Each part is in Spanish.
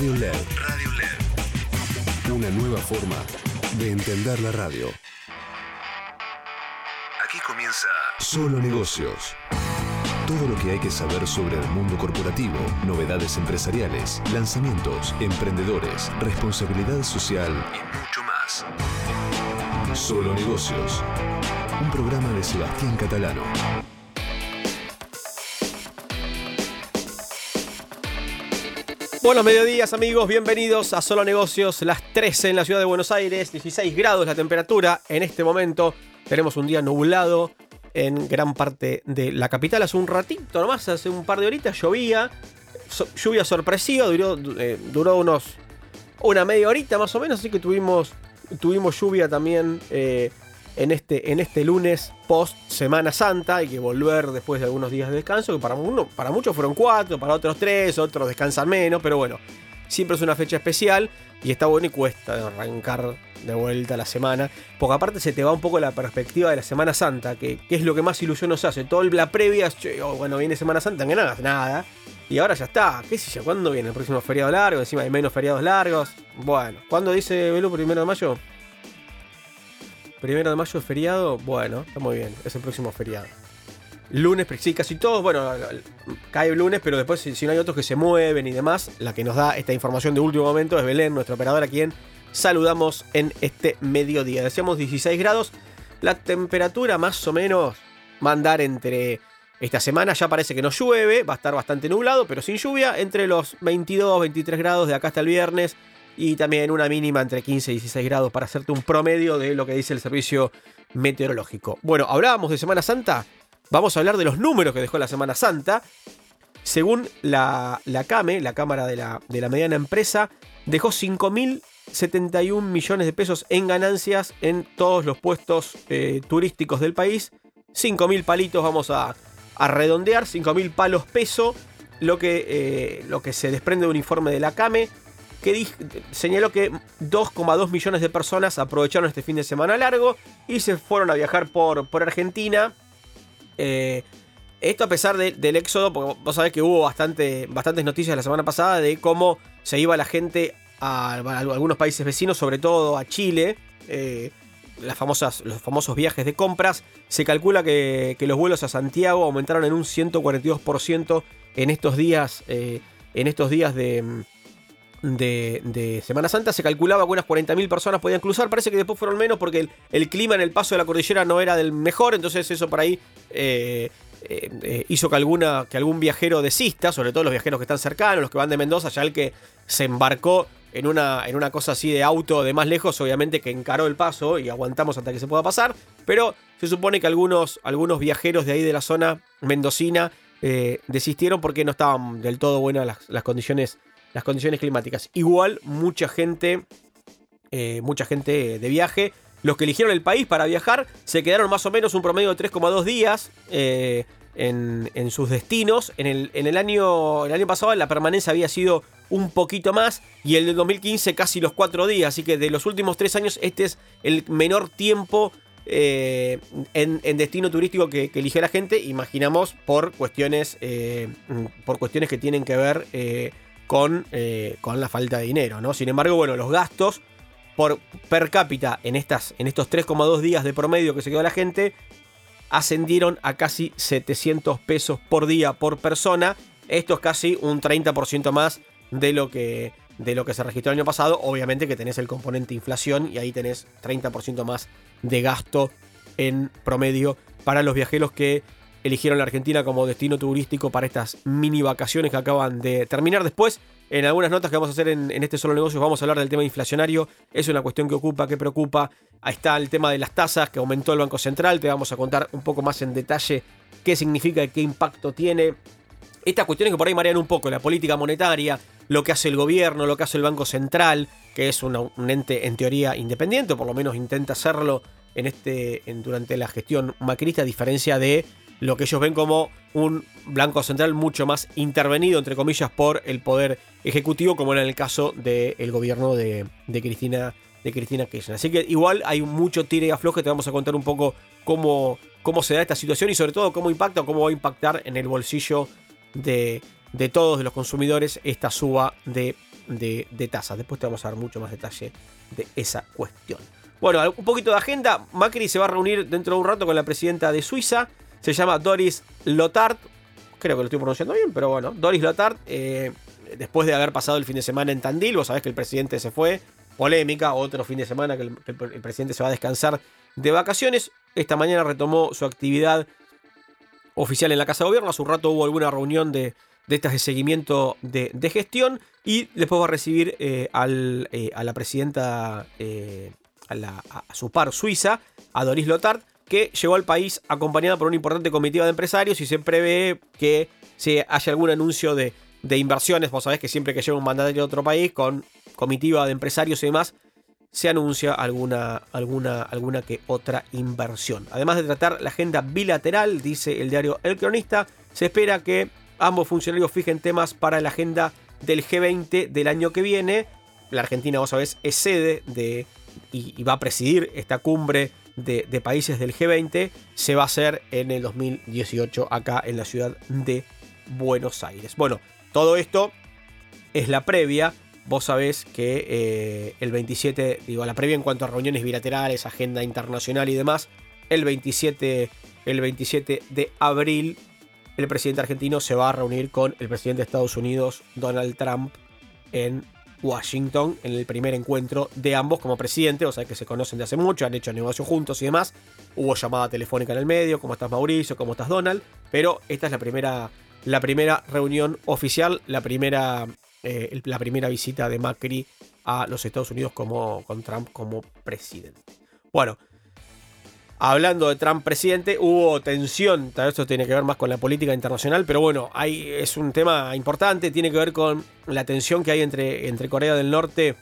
Radio LED. Radio LED. Una nueva forma de entender la radio. Aquí comienza Solo Negocios. Todo lo que hay que saber sobre el mundo corporativo, novedades empresariales, lanzamientos, emprendedores, responsabilidad social y mucho más. Solo Negocios. Un programa de Sebastián Catalano. Buenos mediodías amigos, bienvenidos a Solo Negocios, las 13 en la ciudad de Buenos Aires, 16 grados la temperatura en este momento. Tenemos un día nublado en gran parte de la capital. Hace un ratito nomás, hace un par de horitas llovía, lluvia sorpresiva, duró, eh, duró unos una media horita más o menos, así que tuvimos, tuvimos lluvia también eh, en este, en este lunes post Semana Santa. Hay que volver después de algunos días de descanso, que para, uno, para muchos fueron cuatro, para otros tres, otros descansan menos, pero bueno, siempre es una fecha especial y está bueno y cuesta arrancar de vuelta la semana, porque aparte se te va un poco la perspectiva de la Semana Santa, que, es lo que más ilusión nos hace. Todo la previa, oh, bueno, viene Semana Santa, que nada, nada. Y ahora ya está, qué sé yo, ¿cuándo viene el próximo feriado largo? Encima hay menos feriados largos. Bueno, ¿cuándo dice Belú primero de mayo? Primero de mayo feriado, bueno, está muy bien, es el próximo feriado. Lunes, sí, casi todos, bueno, cae el lunes, pero después si, no hay otros que se mueven y demás, la que nos da esta información de último momento es Belén, nuestra operadora, quien saludamos en este mediodía. Decíamos 16 grados, la temperatura más o menos va a andar entre... Esta semana ya parece que no llueve, va a estar bastante nublado, pero sin lluvia, entre los 22, 23 grados de acá hasta el viernes y también una mínima entre 15 y 16 grados para hacerte un promedio de lo que dice el servicio meteorológico. Bueno, hablábamos de Semana Santa, vamos a hablar de los números que dejó la Semana Santa. Según la, la CAME, la Cámara de la, de la Mediana Empresa, dejó 5.071 millones de pesos en ganancias en todos los puestos eh, turísticos del país. 5.000 palitos vamos a, a redondear, 5.000 palos peso, lo que, eh, lo que se desprende de un informe de la CAME que señaló que 2,2 millones de personas aprovecharon este fin de semana largo y se fueron a viajar por, por Argentina. Eh, esto a pesar del éxodo, porque vos sabés que hubo bastante, bastantes noticias la semana pasada de cómo se iba la gente a, algunos países vecinos, sobre todo a Chile. Eh, las famosas, los famosos viajes de compras. Se calcula que, los vuelos a Santiago aumentaron en un 142% en estos días, eh, en estos días de, de, Semana Santa se calculaba que unas 40.000 personas podían cruzar. Parece que después fueron menos porque el, clima en el paso de la cordillera no era del mejor. Entonces eso por ahí eh, eh, eh, hizo que, alguna, que algún viajero desista, sobre todo los viajeros que están cercanos, los que van de Mendoza, ya el que se embarcó en una, en una cosa así de auto de más lejos, obviamente que encaró el paso y aguantamos hasta que se pueda pasar. Pero se supone que algunos, algunos viajeros de ahí de la zona mendocina desistieron porque no estaban del todo buenas las condiciones las condiciones climáticas. Igual, mucha gente, eh, mucha gente de viaje. Los que eligieron el país para viajar se quedaron más o menos un promedio de 3,2 días eh, en, sus destinos. En el, en el, año, el año pasado la permanencia había sido un poquito más y el del 2015 casi los 4 días. Así que de los últimos 3 años este es el menor tiempo eh, en, destino turístico que, eligió la gente. Imaginamos por cuestiones, por cuestiones que tienen que ver con, eh, con la falta de dinero, ¿no? Sin embargo, bueno, los gastos por per cápita en, estas, en estos 3,2 días de promedio que se quedó la gente ascendieron a casi 700 pesos por día por persona. Esto es casi un 30% más de lo, que, de lo que se registró el año pasado. Obviamente que tenés el componente inflación y ahí tenés 30% más de gasto en promedio para los viajeros que eligieron la Argentina como destino turístico para estas mini vacaciones que acaban de terminar. Después, en algunas notas que vamos a hacer en, este solo negocio, vamos a hablar del tema inflacionario. Es una cuestión que ocupa, que preocupa. Ahí está el tema de las tasas que aumentó el Banco Central. Te vamos a contar un poco más en detalle qué significa y qué impacto tiene. Estas cuestiones que por ahí marean un poco, la política monetaria, lo que hace el gobierno, lo que hace el Banco Central, que es un ente en teoría independiente, o por lo menos intenta hacerlo en este, en, durante la gestión macrista, a diferencia de lo que ellos ven como un blanco central mucho más intervenido, entre comillas, por el poder ejecutivo, como en el caso del gobierno de, Cristina de Cristina Kirchner. Así que igual hay mucho tire y afloje, te vamos a contar un poco cómo, cómo se da esta situación y sobre todo cómo impacta o cómo va a impactar en el bolsillo de, de todos los consumidores esta suba de de, de tasas. Después te vamos a dar mucho más detalle de esa cuestión. Bueno, un poquito de agenda. Macri se va a reunir dentro de un rato con la presidenta de Suiza. Se llama Doris Lotard. Creo que lo estoy pronunciando bien, pero bueno. Doris Lotard. Eh, después de haber pasado el fin de semana en Tandil, vos sabés que el presidente se fue. Polémica, otro fin de semana que el, presidente se va a descansar de vacaciones. Esta mañana retomó su actividad oficial en la Casa de Gobierno. Hace un rato hubo alguna reunión de, de estas de seguimiento de, gestión y después va a recibir eh, al, eh, a la presidenta, a, a, su par suiza, a Doris Lotard, que llegó al país acompañada por una importante comitiva de empresarios y se prevé que se haya algún anuncio de, de inversiones. Vos sabés que siempre que llega un mandatario de otro país con comitiva de empresarios y demás, se anuncia alguna, alguna, alguna que otra inversión. Además de tratar la agenda bilateral, dice el diario El Cronista, se espera que ambos funcionarios fijen temas para la agenda del G20 del año que viene. La Argentina, vos sabés, es sede de, y, y va a presidir esta cumbre de, países del G20. Se va a hacer en el 2018 acá en la ciudad de Buenos Aires. Bueno, todo esto es la previa vos sabés que eh, el 27, digo, la previa en cuanto a reuniones bilaterales, agenda internacional y demás, el 27, el 27 de abril, el presidente argentino se va a reunir con el presidente de Estados Unidos, Donald Trump, en Washington, en el primer encuentro de ambos como presidente, o sea que se conocen de hace mucho, han hecho negocios juntos y demás. Hubo llamada telefónica en el medio, ¿cómo estás Mauricio? ¿Cómo estás Donald? Pero esta es la primera, la primera reunión oficial, la primera eh, la primera visita de Macri a los Estados Unidos como, con Trump como presidente. Bueno, hablando de Trump presidente, hubo tensión, tal vez esto tiene que ver más con la política internacional, pero bueno, hay, es un tema importante, tiene que ver con la tensión que hay entre, entre Corea del Norte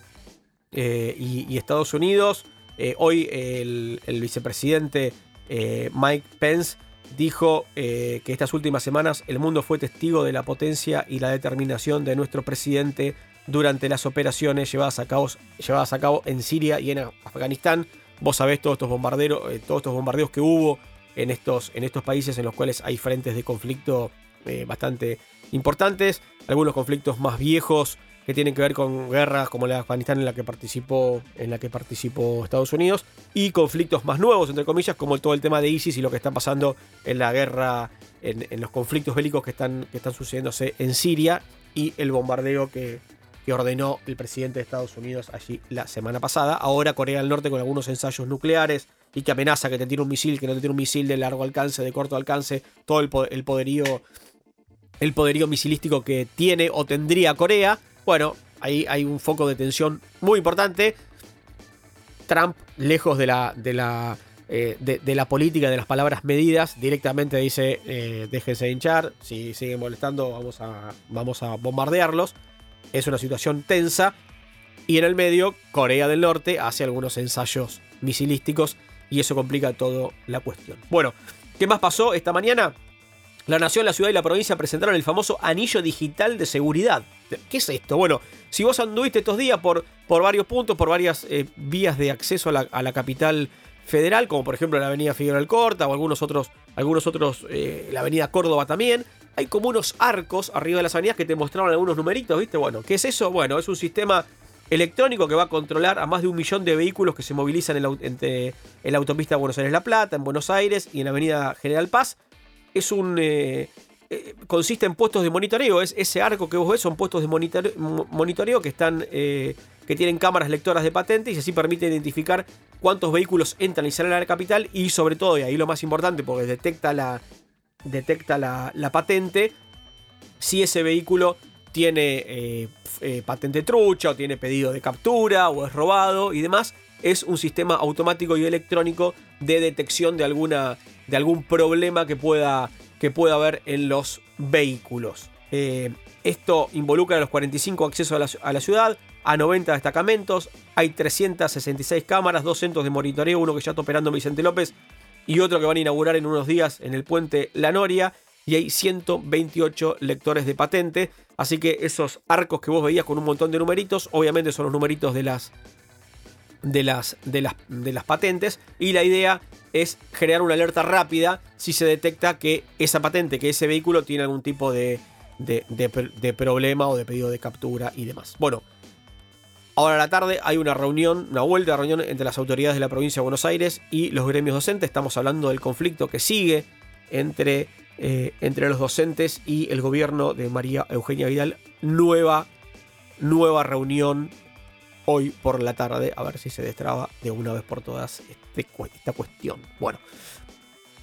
eh, y, Estados Unidos. Eh, hoy el, vicepresidente eh, Mike Pence dijo que estas últimas semanas el mundo fue testigo de la potencia y la determinación de nuestro presidente durante las operaciones llevadas a cabo, llevadas a cabo en Siria y en Afganistán. Vos sabés todos estos bombarderos, eh, todos estos bombardeos que hubo en estos, en estos países en los cuales hay frentes de conflicto eh, bastante importantes, algunos conflictos más viejos que tienen que ver con guerras como la de Afganistán en la que participó, en la que participó Estados Unidos, y conflictos más nuevos, entre comillas, como todo el tema de ISIS y lo que está pasando en la guerra, en, en los conflictos bélicos que están, que están sucediéndose en Siria y el bombardeo que, que ordenó el presidente de Estados Unidos allí la semana pasada. Ahora Corea del Norte con algunos ensayos nucleares y que amenaza que te tire un misil, que no te tire un misil de largo alcance, de corto alcance, todo el, poderío el poderío misilístico que tiene o tendría Corea. Bueno, ahí hay un foco de tensión muy importante. Trump, lejos de la, de la, eh, de, la política, de las palabras medidas, directamente dice, eh, déjense hinchar, si siguen molestando vamos a, vamos a bombardearlos. Es una situación tensa. Y en el medio, Corea del Norte hace algunos ensayos misilísticos y eso complica toda la cuestión. Bueno, ¿qué más pasó esta mañana? La nación, la ciudad y la provincia presentaron el famoso anillo digital de seguridad. ¿Qué es esto? Bueno, si vos anduviste estos días por, por varios puntos, por varias eh, vías de acceso a la, capital federal, como por ejemplo la avenida Figueroa Corta o algunos otros, algunos otros eh, la avenida Córdoba también, hay como unos arcos arriba de las avenidas que te mostraron algunos numeritos, ¿viste? Bueno, ¿qué es eso? Bueno, es un sistema electrónico que va a controlar a más de un millón de vehículos que se movilizan en la, entre, en autopista Buenos Aires-La Plata, en Buenos Aires y en la avenida General Paz es un. Eh, eh, consiste en puestos de monitoreo. Es ese arco que vos ves son puestos de monitoreo, monitoreo que están. Eh, que tienen cámaras lectoras de patentes y así permite identificar cuántos vehículos entran y salen a la capital. Y sobre todo, y ahí lo más importante, porque detecta la. Detecta la, patente. Si ese vehículo tiene eh, eh, patente trucha o tiene pedido de captura o es robado y demás, es un sistema automático y electrónico de detección de, alguna, de algún problema que pueda, que pueda haber en los vehículos. Eh, esto involucra a los 45 accesos a la, a la, ciudad, a 90 destacamentos, hay 366 cámaras, dos centros de monitoreo, uno que ya está operando Vicente López y otro que van a inaugurar en unos días en el puente La Noria y hay 128 lectores de patente. Así que esos arcos que vos veías con un montón de numeritos, obviamente son los numeritos de las, de las, de las, de las patentes. Y la idea es generar una alerta rápida si se detecta que esa patente, que ese vehículo tiene algún tipo de, de, de, de problema o de pedido de captura y demás. Bueno, Ahora a la tarde hay una reunión, una vuelta de reunión entre las autoridades de la provincia de Buenos Aires y los gremios docentes. Estamos hablando del conflicto que sigue entre, eh, entre los docentes y el gobierno de María Eugenia Vidal. Nueva, nueva reunión hoy por la tarde. A ver si se destraba de una vez por todas este, esta cuestión. Bueno,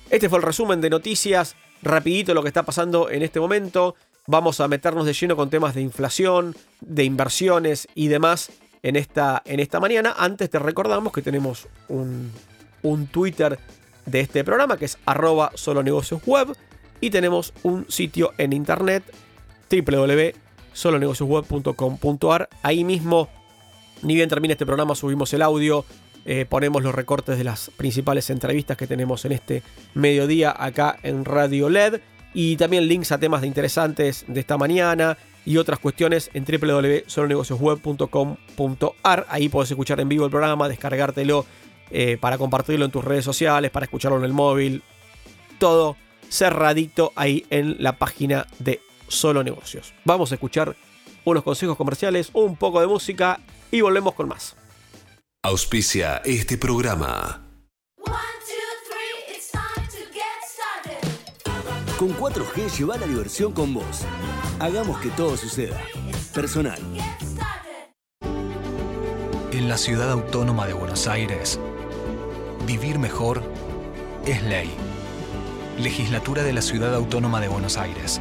este fue el resumen de noticias. Rapidito lo que está pasando en este momento. Vamos a meternos de lleno con temas de inflación, de inversiones y demás en esta, en esta mañana. Antes te recordamos que tenemos un, un Twitter de este programa que es arroba solonegociosweb y tenemos un sitio en internet www.solonegociosweb.com.ar. Ahí mismo, ni bien termine este programa, subimos el audio, eh, ponemos los recortes de las principales entrevistas que tenemos en este mediodía acá en Radio LED y también links a temas de interesantes de esta mañana y otras cuestiones en www.solonegociosweb.com.ar. Ahí podés escuchar en vivo el programa, descargártelo eh, para compartirlo en tus redes sociales, para escucharlo en el móvil. Todo cerradito ahí en la página de Solo Negocios. Vamos a escuchar unos consejos comerciales, un poco de música y volvemos con más. Auspicia este programa. Con 4G lleva la diversión con vos. Hagamos que todo suceda. Personal. En la ciudad autónoma de Buenos Aires, vivir mejor es ley. Legislatura de la Ciudad Autónoma de Buenos Aires.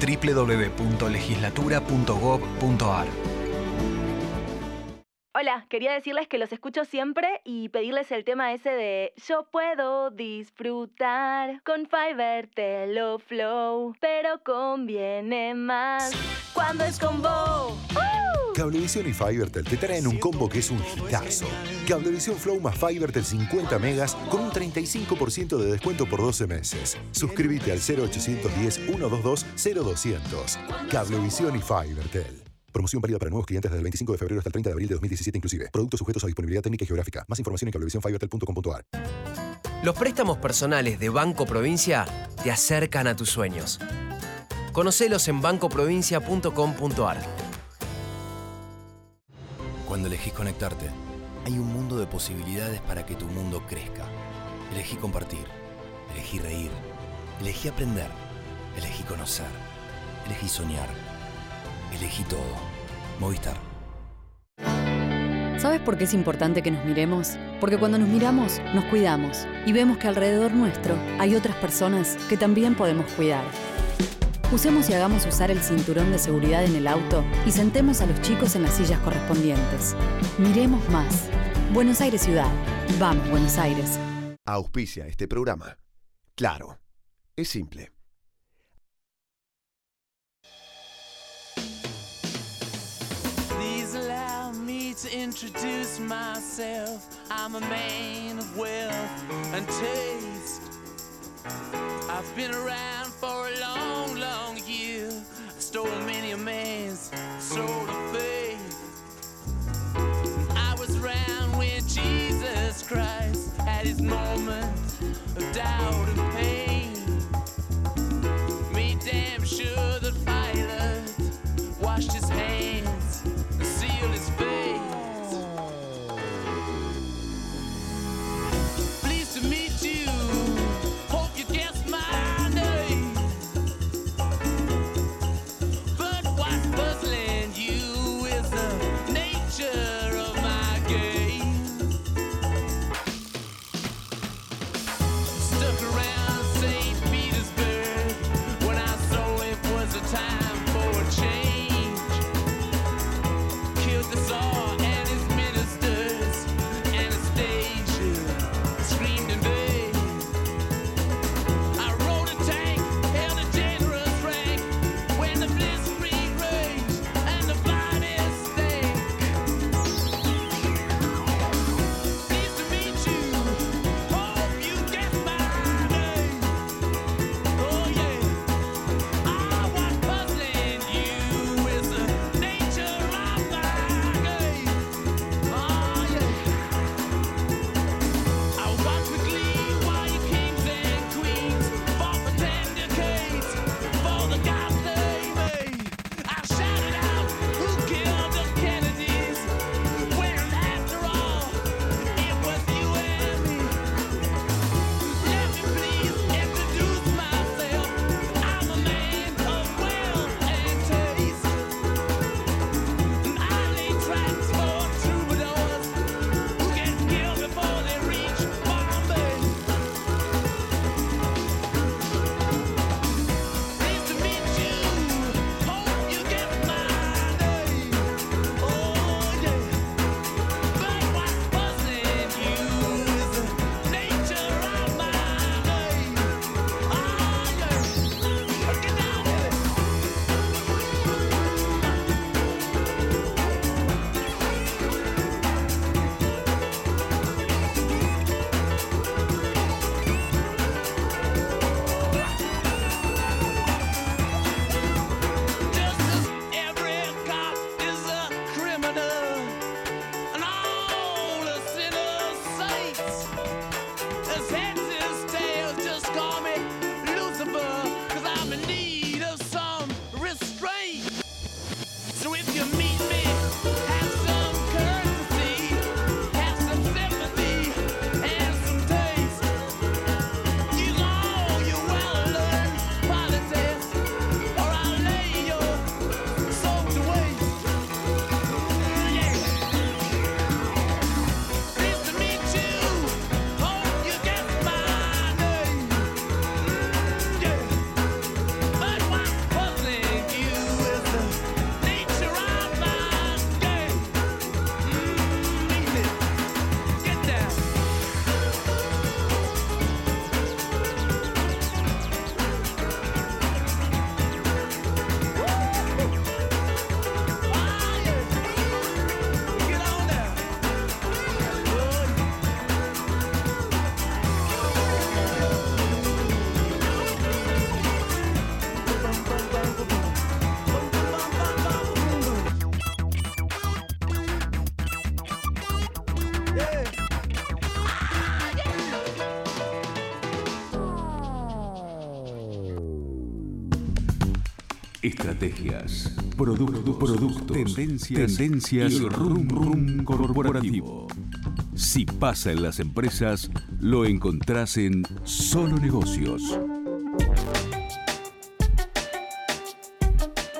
www.legislatura.gov.ar Hola, quería decirles que los escucho siempre y pedirles el tema ese de Yo puedo disfrutar con Fiverr Flow, pero conviene más cuando es con vos. Cablevisión y Fivertel te traen un combo que es un hitazo. Cablevisión Flow más Fivertel 50 megas con un 35% de descuento por 12 meses. Suscríbete al 0810 122 0200. Cablevisión y Fivertel. Promoción válida para nuevos clientes desde el 25 de febrero hasta el 30 de abril de 2017 inclusive. Productos sujetos a disponibilidad técnica y geográfica. Más información en cablevisiónfibertel.com.ar. Los préstamos personales de Banco Provincia te acercan a tus sueños. Conocelos en bancoprovincia.com.ar. Cuando elegís conectarte, hay un mundo de posibilidades para que tu mundo crezca. Elegí compartir, elegí reír, elegí aprender, elegí conocer, elegí soñar, elegí todo. Movistar. ¿Sabes por qué es importante que nos miremos? Porque cuando nos miramos, nos cuidamos y vemos que alrededor nuestro hay otras personas que también podemos cuidar. Usemos y hagamos usar el cinturón de seguridad en el auto y sentemos a los chicos en las sillas correspondientes. Miremos más. Buenos Aires Ciudad. Vamos, Buenos Aires. Auspicia este programa. Claro, es simple. Introduce myself. I'm a man of wealth and taste. I've been around for a long, long year. I stole many a man's soul of faith. I was around when Jesus Christ had his moment of doubt and pain. Estrategias, productos, productos, tendencias, tendencias y rum rum corporativo. Si pasa en las empresas, lo encontrás en Solo Negocios.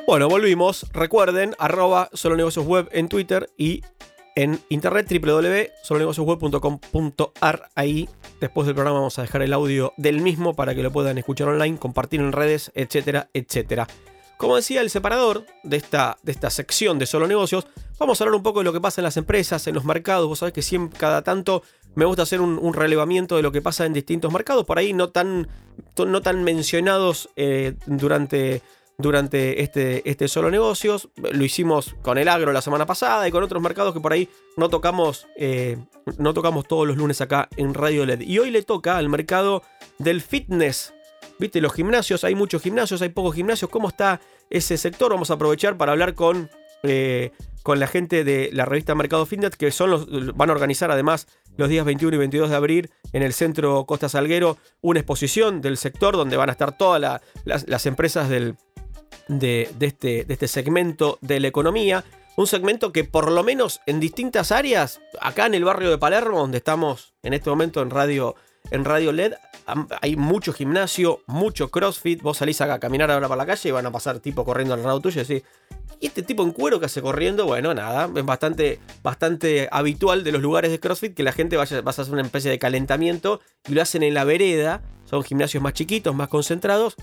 Bueno, volvimos. Recuerden, arroba Solo Negocios Web en Twitter y en internet www.solonegociosweb.com.ar. Ahí, después del programa, vamos a dejar el audio del mismo para que lo puedan escuchar online, compartir en redes, etcétera, etcétera. Como decía el separador de esta, de esta sección de Solo Negocios, vamos a hablar un poco de lo que pasa en las empresas, en los mercados. Vos sabés que siempre, cada tanto me gusta hacer un, relevamiento de lo que pasa en distintos mercados, por ahí no tan, no tan mencionados eh, durante, durante este, este Solo Negocios. Lo hicimos con el agro la semana pasada y con otros mercados que por ahí no tocamos, eh, no tocamos todos los lunes acá en Radio LED. Y hoy le toca al mercado del fitness Viste, los gimnasios, hay muchos gimnasios, hay pocos gimnasios. ¿Cómo está ese sector? Vamos a aprovechar para hablar con, eh, con la gente de la revista Mercado Fitness, que son los, van a organizar además los días 21 y 22 de abril en el centro Costa Salguero una exposición del sector donde van a estar todas las, empresas del, de, este, de este segmento de la economía. Un segmento que por lo menos en distintas áreas, acá en el barrio de Palermo, donde estamos en este momento en Radio, en Radio LED, hay mucho gimnasio, mucho crossfit. Vos salís a caminar ahora para la calle y van a pasar tipo corriendo al lado tuyo y decís, ¿y este tipo en cuero que hace corriendo? Bueno, nada, es bastante, bastante habitual de los lugares de crossfit que la gente vaya, vas a hacer una especie de calentamiento y lo hacen en la vereda. Son gimnasios más chiquitos, más concentrados.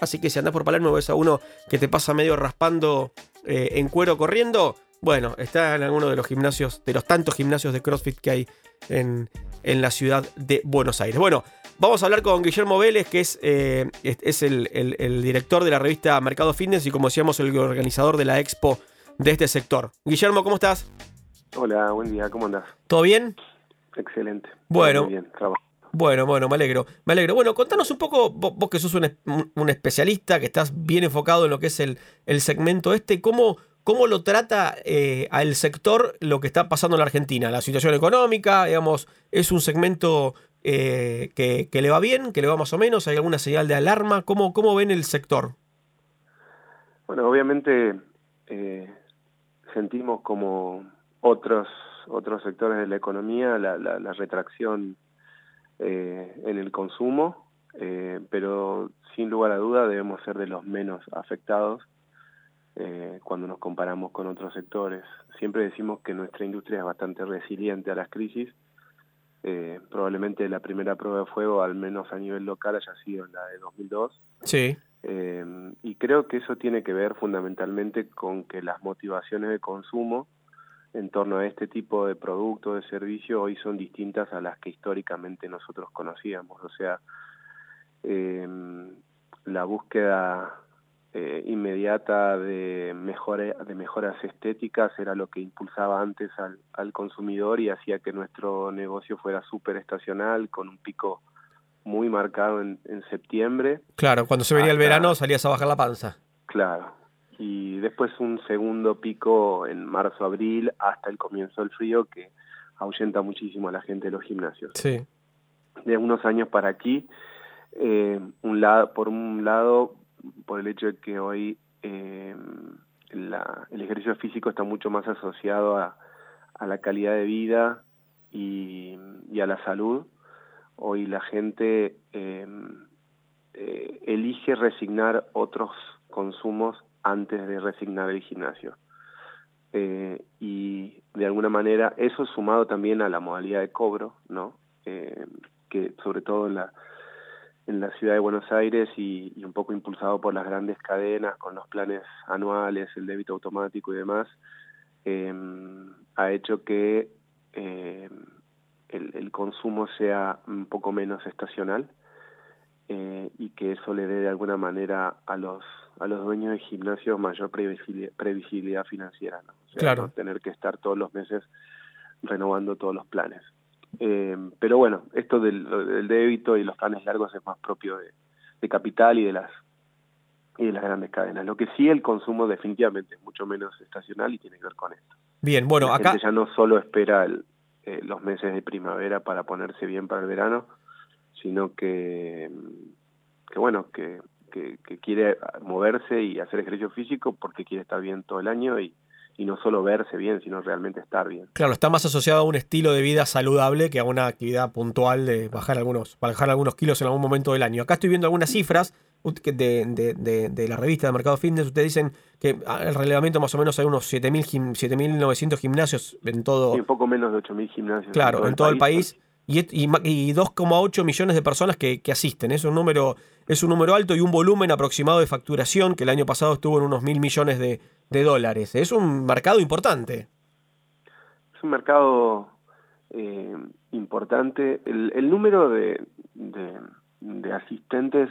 Así que si andás por Palermo ves a uno que te pasa medio raspando eh, en cuero corriendo, bueno, está en alguno de los gimnasios, de los tantos gimnasios de CrossFit que hay en, en la ciudad de Buenos Aires. Bueno, Vamos a hablar con Guillermo Vélez, que es, eh, es el, director de la revista Mercado Fitness y como decíamos, el organizador de la expo de este sector. Guillermo, ¿cómo estás? Hola, buen día, ¿cómo andás? ¿Todo bien? Excelente. Bueno. Muy bien, trabajo. Bueno, bueno, me alegro. Me alegro. Bueno, contanos un poco, vos, que sos un, especialista, que estás bien enfocado en lo que es el, el segmento este, ¿cómo, cómo lo trata eh, al sector lo que está pasando en la Argentina? La situación económica, digamos, es un segmento eh, que, le va bien, que le va más o menos? ¿Hay alguna señal de alarma? ¿Cómo, cómo ven el sector? Bueno, obviamente eh, sentimos como otros, otros sectores de la economía la, retracción eh, en el consumo, pero sin lugar a duda debemos ser de los menos afectados cuando nos comparamos con otros sectores. Siempre decimos que nuestra industria es bastante resiliente a las crisis, eh, probablemente la primera prueba de fuego, al menos a nivel local, haya sido la de 2002. Sí. Eh, y creo que eso tiene que ver fundamentalmente con que las motivaciones de consumo en torno a este tipo de producto, de servicio, hoy son distintas a las que históricamente nosotros conocíamos. O sea, eh, la búsqueda eh, inmediata de, de mejoras estéticas era lo que impulsaba antes al, consumidor y hacía que nuestro negocio fuera súper estacional, con un pico muy marcado en, septiembre. Claro, cuando se venía el verano salías a bajar la panza. Claro, y después un segundo pico en marzo-abril hasta el comienzo del frío que ahuyenta muchísimo a la gente de los gimnasios. Sí. De unos años para aquí, eh, un lado, por un lado por el hecho de que hoy eh, el ejercicio físico está mucho más asociado a, la calidad de vida y, a la salud. Hoy la gente eh, eh, elige resignar otros consumos antes de resignar el gimnasio. y de alguna manera eso sumado también a la modalidad de cobro, ¿no? que sobre todo la, en la ciudad de Buenos Aires y, un poco impulsado por las grandes cadenas con los planes anuales, el débito automático y demás, em, ha hecho que em, el, consumo sea un poco menos estacional eh, y que eso le dé de alguna manera a los a los dueños de gimnasios mayor previsibilidad, financiera, ¿no? claro. tener que estar todos los meses renovando todos los planes. Eh, pero bueno, esto del, débito y los planes largos es más propio de, capital y de las y de las grandes cadenas. Lo que sí el consumo definitivamente es mucho menos estacional y tiene que ver con esto. Bien, bueno, La acá gente ya no solo espera eh, los meses de primavera para ponerse bien para el verano, sino que, que bueno, que, que, que quiere moverse y hacer ejercicio físico porque quiere estar bien todo el año y, y no solo verse bien, sino realmente estar bien. Claro, está más asociado a un estilo de vida saludable que a una actividad puntual de bajar algunos, bajar algunos kilos en algún momento del año. Acá estoy viendo algunas cifras de, de, de, de la revista de Mercado Fitness. Ustedes dicen que el relevamiento más o menos hay unos 7.900 gimnasios en todo. Sí, un poco menos de 8.000 gimnasios. Claro, en todo, el país. Y, y, y 2,8 millones de personas que, que, asisten. Es un número es un número alto y un volumen aproximado de facturación que el año pasado estuvo en unos mil millones de, de dólares. Es un mercado importante. Es un mercado eh, importante. El, el número de, de, asistentes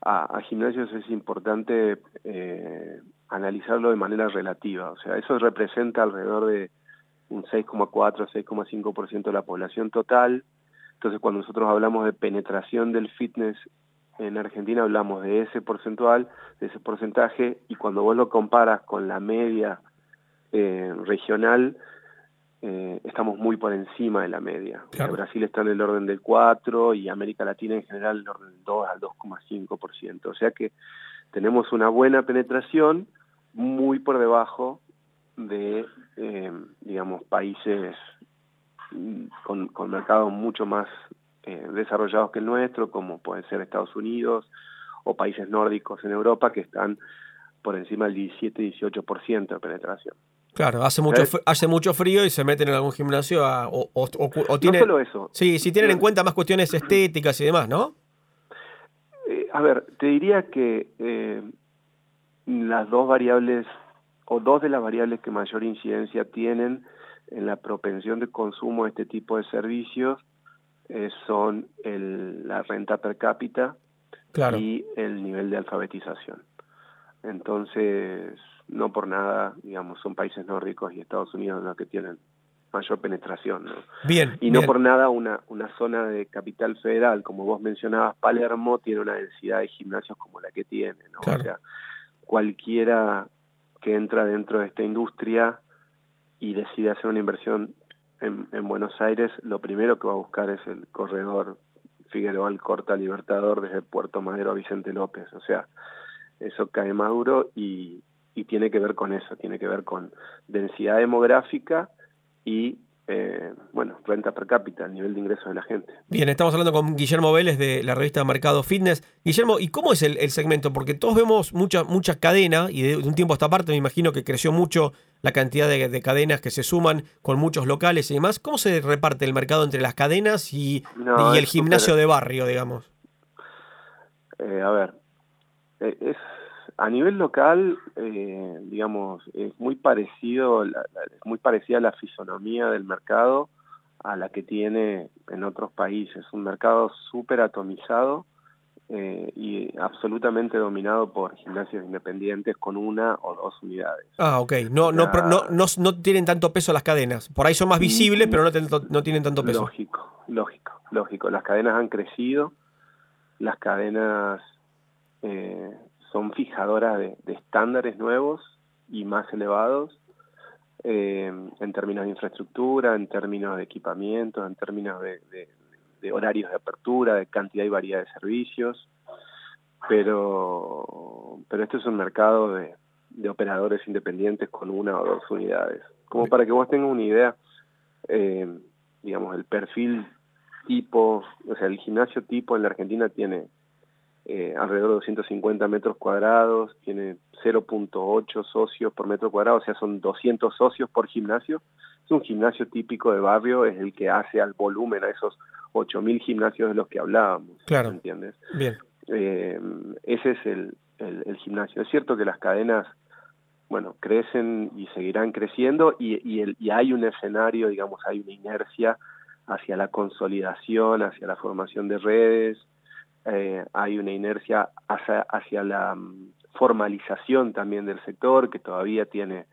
a, a, gimnasios es importante eh, analizarlo de manera relativa. O sea, eso representa alrededor de un 6,4, 6,5% de la población total. Entonces, cuando nosotros hablamos de penetración del fitness en Argentina hablamos de ese porcentual, de ese porcentaje, y cuando vos lo comparas con la media eh, regional, eh, estamos muy por encima de la media. Claro. Brasil está en el orden del 4 y América Latina en general en el orden del 2 al 2,5%. O sea que tenemos una buena penetración muy por debajo de, eh, digamos, países con, con mercados mucho más eh, desarrollados que el nuestro, como pueden ser Estados Unidos o países nórdicos en Europa, que están por encima del 17-18% de penetración. Claro, hace mucho, hace mucho frío y se meten en algún gimnasio a, o, o, o, tienen, No solo eso. Sí, sí tienen en cuenta más cuestiones estéticas y demás, ¿no? Eh, a ver, te diría que eh, las dos variables, o dos de las variables que mayor incidencia tienen en la propensión de consumo de este tipo de servicios eh, son el, la renta per cápita claro. y el nivel de alfabetización. Entonces, no por nada, digamos, son países nórdicos y Estados Unidos los que tienen mayor penetración. ¿no? Bien. Y no bien. por nada una, una zona de capital federal, como vos mencionabas, Palermo tiene una densidad de gimnasios como la que tiene. ¿no? Claro. O sea, cualquiera que entra dentro de esta industria y decide hacer una inversión en, en, Buenos Aires, lo primero que va a buscar es el corredor Figueroa Corta Libertador desde Puerto Madero a Vicente López. O sea, eso cae maduro y, y tiene que ver con eso, tiene que ver con densidad demográfica y eh, bueno, renta per cápita, el nivel de ingresos de la gente. Bien, estamos hablando con Guillermo Vélez de la revista Mercado Fitness. Guillermo, ¿y cómo es el, el segmento? Porque todos vemos mucha, mucha cadena y de un tiempo a esta parte me imagino que creció mucho la cantidad de, de, cadenas que se suman con muchos locales y demás. ¿Cómo se reparte el mercado entre las cadenas y, no, y el gimnasio super... de barrio, digamos? Eh, a ver, eh, es a nivel local, eh, digamos, es muy parecido, la, la, es muy parecida la fisonomía del mercado a la que tiene en otros países. Un mercado súper atomizado eh, y absolutamente dominado por gimnasios independientes con una o dos unidades. Ah, ok. No, no, no, no, no tienen tanto peso las cadenas. Por ahí son más visibles, pero no, ten, no tienen tanto peso. Lógico, lógico, lógico. Las cadenas han crecido, las cadenas... Eh, son fijadoras de, de, estándares nuevos y más elevados eh, en términos de infraestructura, en términos de equipamiento, en términos de, de, de, horarios de apertura, de cantidad y variedad de servicios, pero, pero este es un mercado de, operadores independientes con una o dos unidades. Como para que vos tengas una idea, eh, digamos, el perfil tipo, o sea, el gimnasio tipo en la Argentina tiene eh, alrededor de 250 metros cuadrados, tiene 0.8 socios por metro cuadrado, o sea, son 200 socios por gimnasio. Es un gimnasio típico de barrio, es el que hace al volumen a esos 8.000 gimnasios de los que hablábamos. Claro. ¿Entiendes? Bien. Eh, ese es el, el, el, gimnasio. Es cierto que las cadenas, bueno, crecen y seguirán creciendo y, y, el, y hay un escenario, digamos, hay una inercia hacia la consolidación, hacia la formación de redes, eh, hay una inercia hacia, la um, formalización también del sector que todavía tiene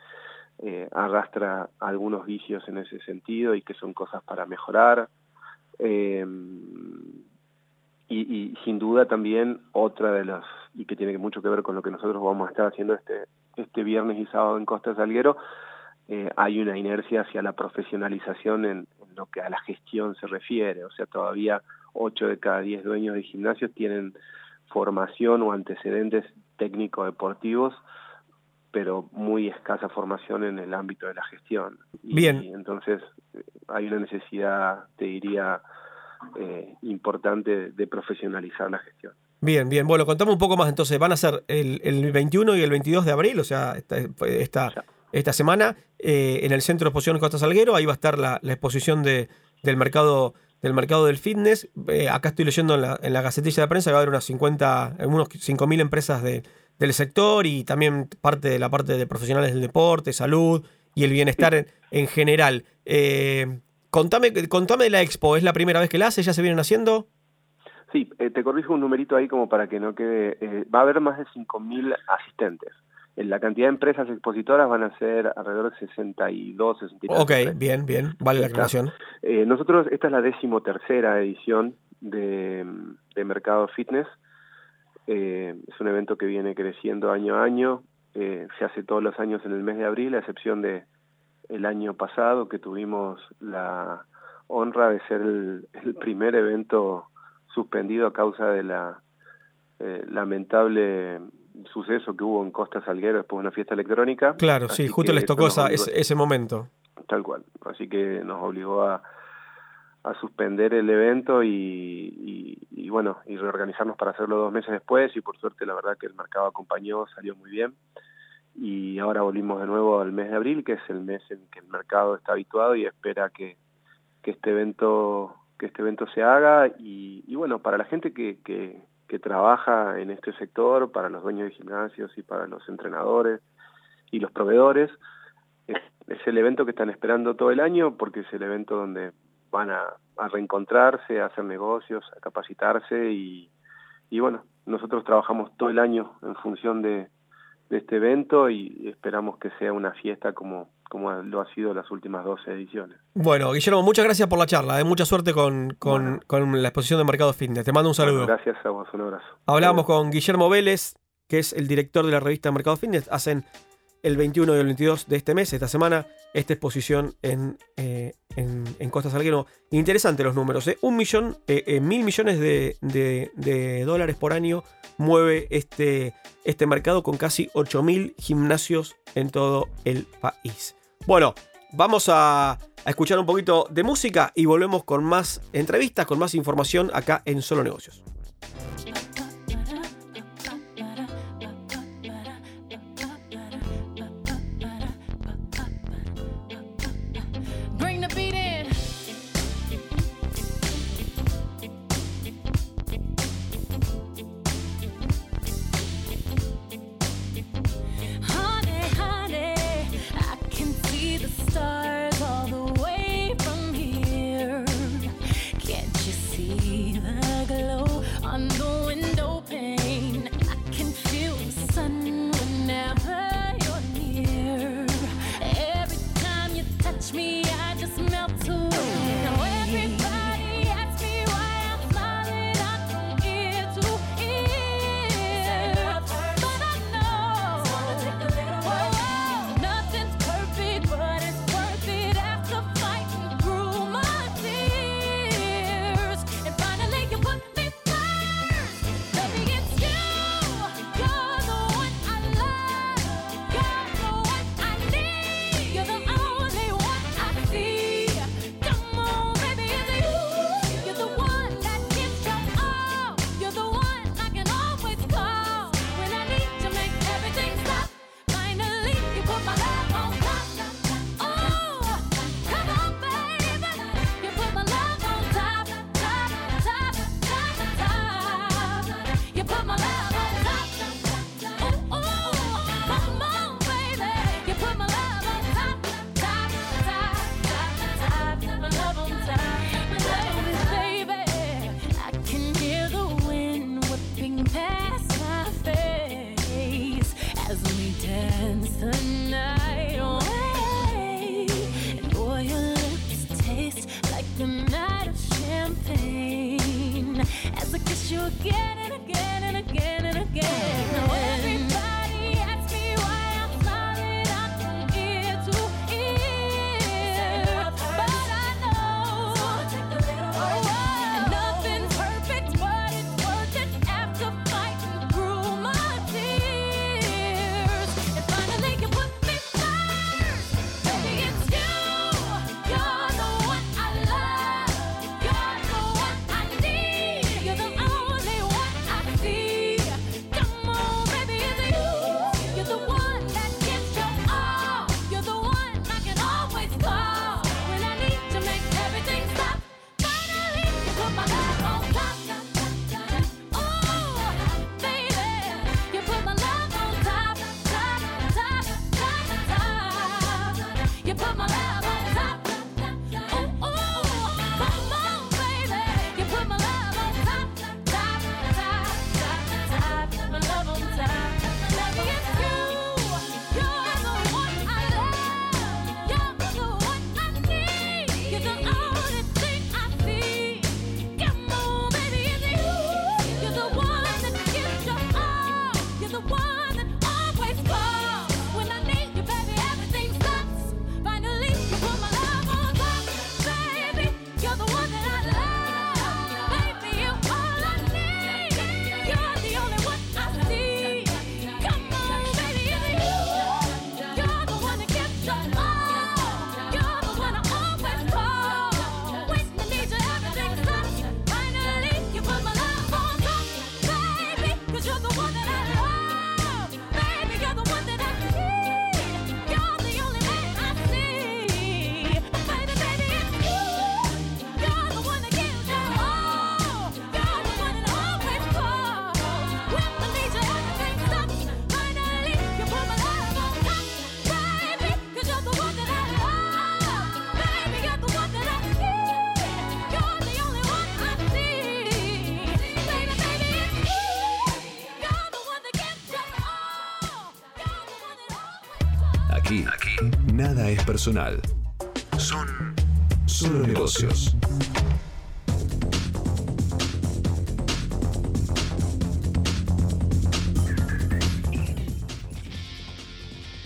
eh, arrastra algunos vicios en ese sentido y que son cosas para mejorar. Eh, y, sin duda también otra de las y que tiene mucho que ver con lo que nosotros vamos a estar haciendo este este viernes y sábado en Costa Salguero hay una inercia hacia la profesionalización en lo que a la gestión se refiere. O sea todavía 8 de cada 10 dueños de gimnasios tienen formación o antecedentes técnico-deportivos, pero muy escasa formación en el ámbito de la gestión. Y, Bien. entonces eh, hay una necesidad, te diría, eh, importante de profesionalizar la gestión. Bien, bien. Bueno, contame un poco más entonces. Van a ser el, el 21 y el 22 de abril, o sea, esta, esta, esta semana, eh, en el Centro de Exposición Costa Salguero. Ahí va a estar la, la exposición de, del mercado del mercado del fitness. Eh, acá estoy leyendo en la, en la gacetilla de prensa que va a haber unas 50, unos 5.000 empresas de, del sector y también parte de la parte de profesionales del deporte, salud y el bienestar en, en general. Eh, contame, contame de la expo, ¿es la primera vez que la hace? ¿Ya se vienen haciendo? Sí, eh, te corrijo un numerito ahí como para que no quede... va a haber más de 5.000 asistentes. En la cantidad de empresas expositoras van a ser alrededor de 62, 63. Ok, bien, bien. Vale la aclaración. Eh, nosotros, esta es la decimotercera edición de, de Mercado Fitness. Eh, es un evento que viene creciendo año a año. Eh, se hace todos los años en el mes de abril, a excepción de el año pasado que tuvimos la honra de ser el, el primer evento suspendido a causa de la eh, lamentable suceso que hubo en Costa Salguero después de una fiesta electrónica. Claro, sí, Así justo que les tocó esa- ese, ese momento. Tal cual. Así que nos obligó a, a suspender el evento y, y, y bueno, y reorganizarnos para hacerlo dos meses después y por suerte la verdad que el mercado acompañó, salió muy bien. Y ahora volvimos de nuevo al mes de abril, que es el mes en que el mercado está habituado y espera que, que este evento que este evento se haga y, y bueno, para la gente que, que, que trabaja en este sector, para los dueños de gimnasios y para los entrenadores y los proveedores, es, el evento que están esperando todo el año porque es el evento donde van a, reencontrarse, a hacer negocios, a capacitarse y, y bueno, nosotros trabajamos todo el año en función de este evento y esperamos que sea una fiesta como, como lo ha sido las últimas 12 ediciones. Bueno, Guillermo, muchas gracias por la charla. eh, Mucha suerte con, con, con la exposición de Mercado Fitness. Te mando un saludo. Bueno, gracias a vos, un abrazo. Hablábamos con Guillermo Vélez, que es el director de la revista Mercado Fitness. Hacen el 21 y el 22 de este mes, esta semana, esta exposición en, eh, en, en Costa Salguero. Interesante los números, ¿eh? Un millón, eh, mil millones de, de- de dólares por año mueve este, este mercado con casi 8.000 gimnasios en todo el país. Bueno, vamos a, escuchar un poquito de música y volvemos con más entrevistas, con más información acá en Solo Negocios. forget it. Son solo negocios.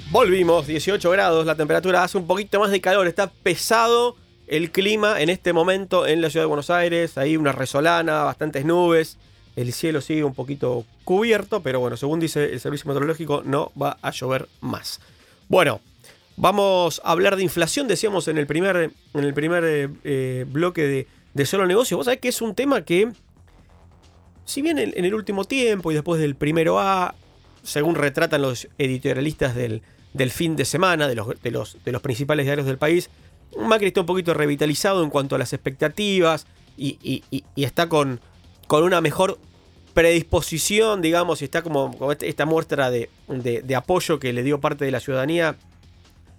Volvimos, 18 grados, la temperatura hace un poquito más de calor, está pesado el clima en este momento en la ciudad de Buenos Aires, hay una resolana, bastantes nubes, el cielo sigue un poquito cubierto, pero bueno, según dice el servicio meteorológico, no va a llover más. Bueno, vamos a hablar de inflación, decíamos en el primer, en el primer eh, eh, bloque de, Solo Negocio, vos sabés que es un tema que, si bien en, el último tiempo y después del primero A, según retratan los editorialistas del, fin de semana, de los, de, los, de los principales diarios del país, Macri está un poquito revitalizado en cuanto a las expectativas y, está con, con una mejor predisposición, digamos, y está como este- esta muestra de- de apoyo que le dio parte de la ciudadanía.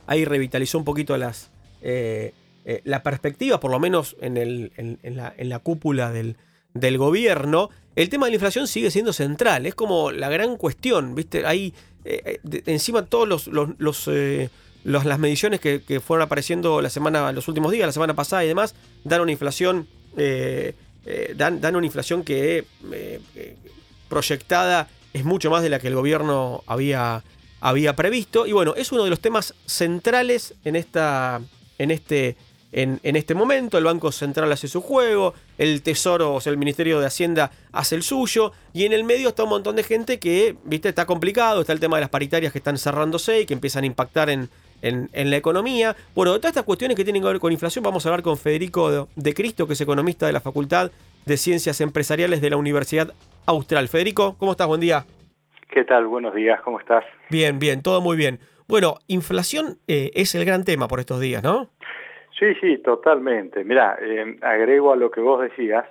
Ahí revitalizó un poquito las, eh, eh, la perspectiva, por lo menos en, la, cúpula del, del gobierno. El tema de la inflación sigue siendo central, es como la gran cuestión, ¿viste? Ahí, eh, encima todos los, las mediciones que, fueron apareciendo la semana, los últimos días, la semana pasada y demás, dan una inflación, dan, dan una inflación que proyectada es mucho más de la que el gobierno había, había previsto. Y bueno, es uno de los temas centrales en, esta, en, este, en, en este momento. El Banco Central hace su juego, el Tesoro, o sea, el Ministerio de Hacienda hace el suyo. Y en el medio está un montón de gente que, viste, está complicado. Está el tema de las paritarias que están cerrándose y que empiezan a impactar en, en, en la economía. Bueno, de todas estas cuestiones que tienen que ver con inflación, vamos a hablar con Federico de, Cristo, que es economista de la Facultad de Ciencias Empresariales de la Universidad Austral. Federico, ¿cómo estás? Buen día. ¿Qué tal? Buenos días, ¿cómo estás? Bien, bien, todo muy bien. Bueno, inflación eh, es el gran tema por estos días, ¿no? Sí, sí, totalmente. Mira, eh, agrego a lo que vos decías,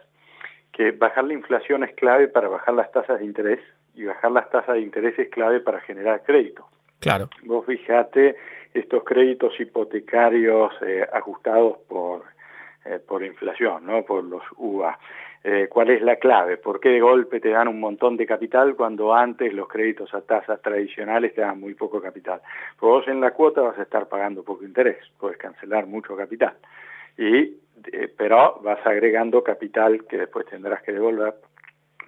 que bajar la inflación es clave para bajar las tasas de interés y bajar las tasas de interés es clave para generar crédito. Claro. Vos fijate estos créditos hipotecarios eh, ajustados por, por inflación, ¿no? por los UVA. Eh, ¿Cuál es la clave? ¿Por qué de golpe te dan un montón de capital cuando antes los créditos a tasas tradicionales te dan muy poco capital? Pues vos en la cuota vas a estar pagando poco interés, puedes cancelar mucho capital. Y, eh, pero vas agregando capital que después tendrás que devolver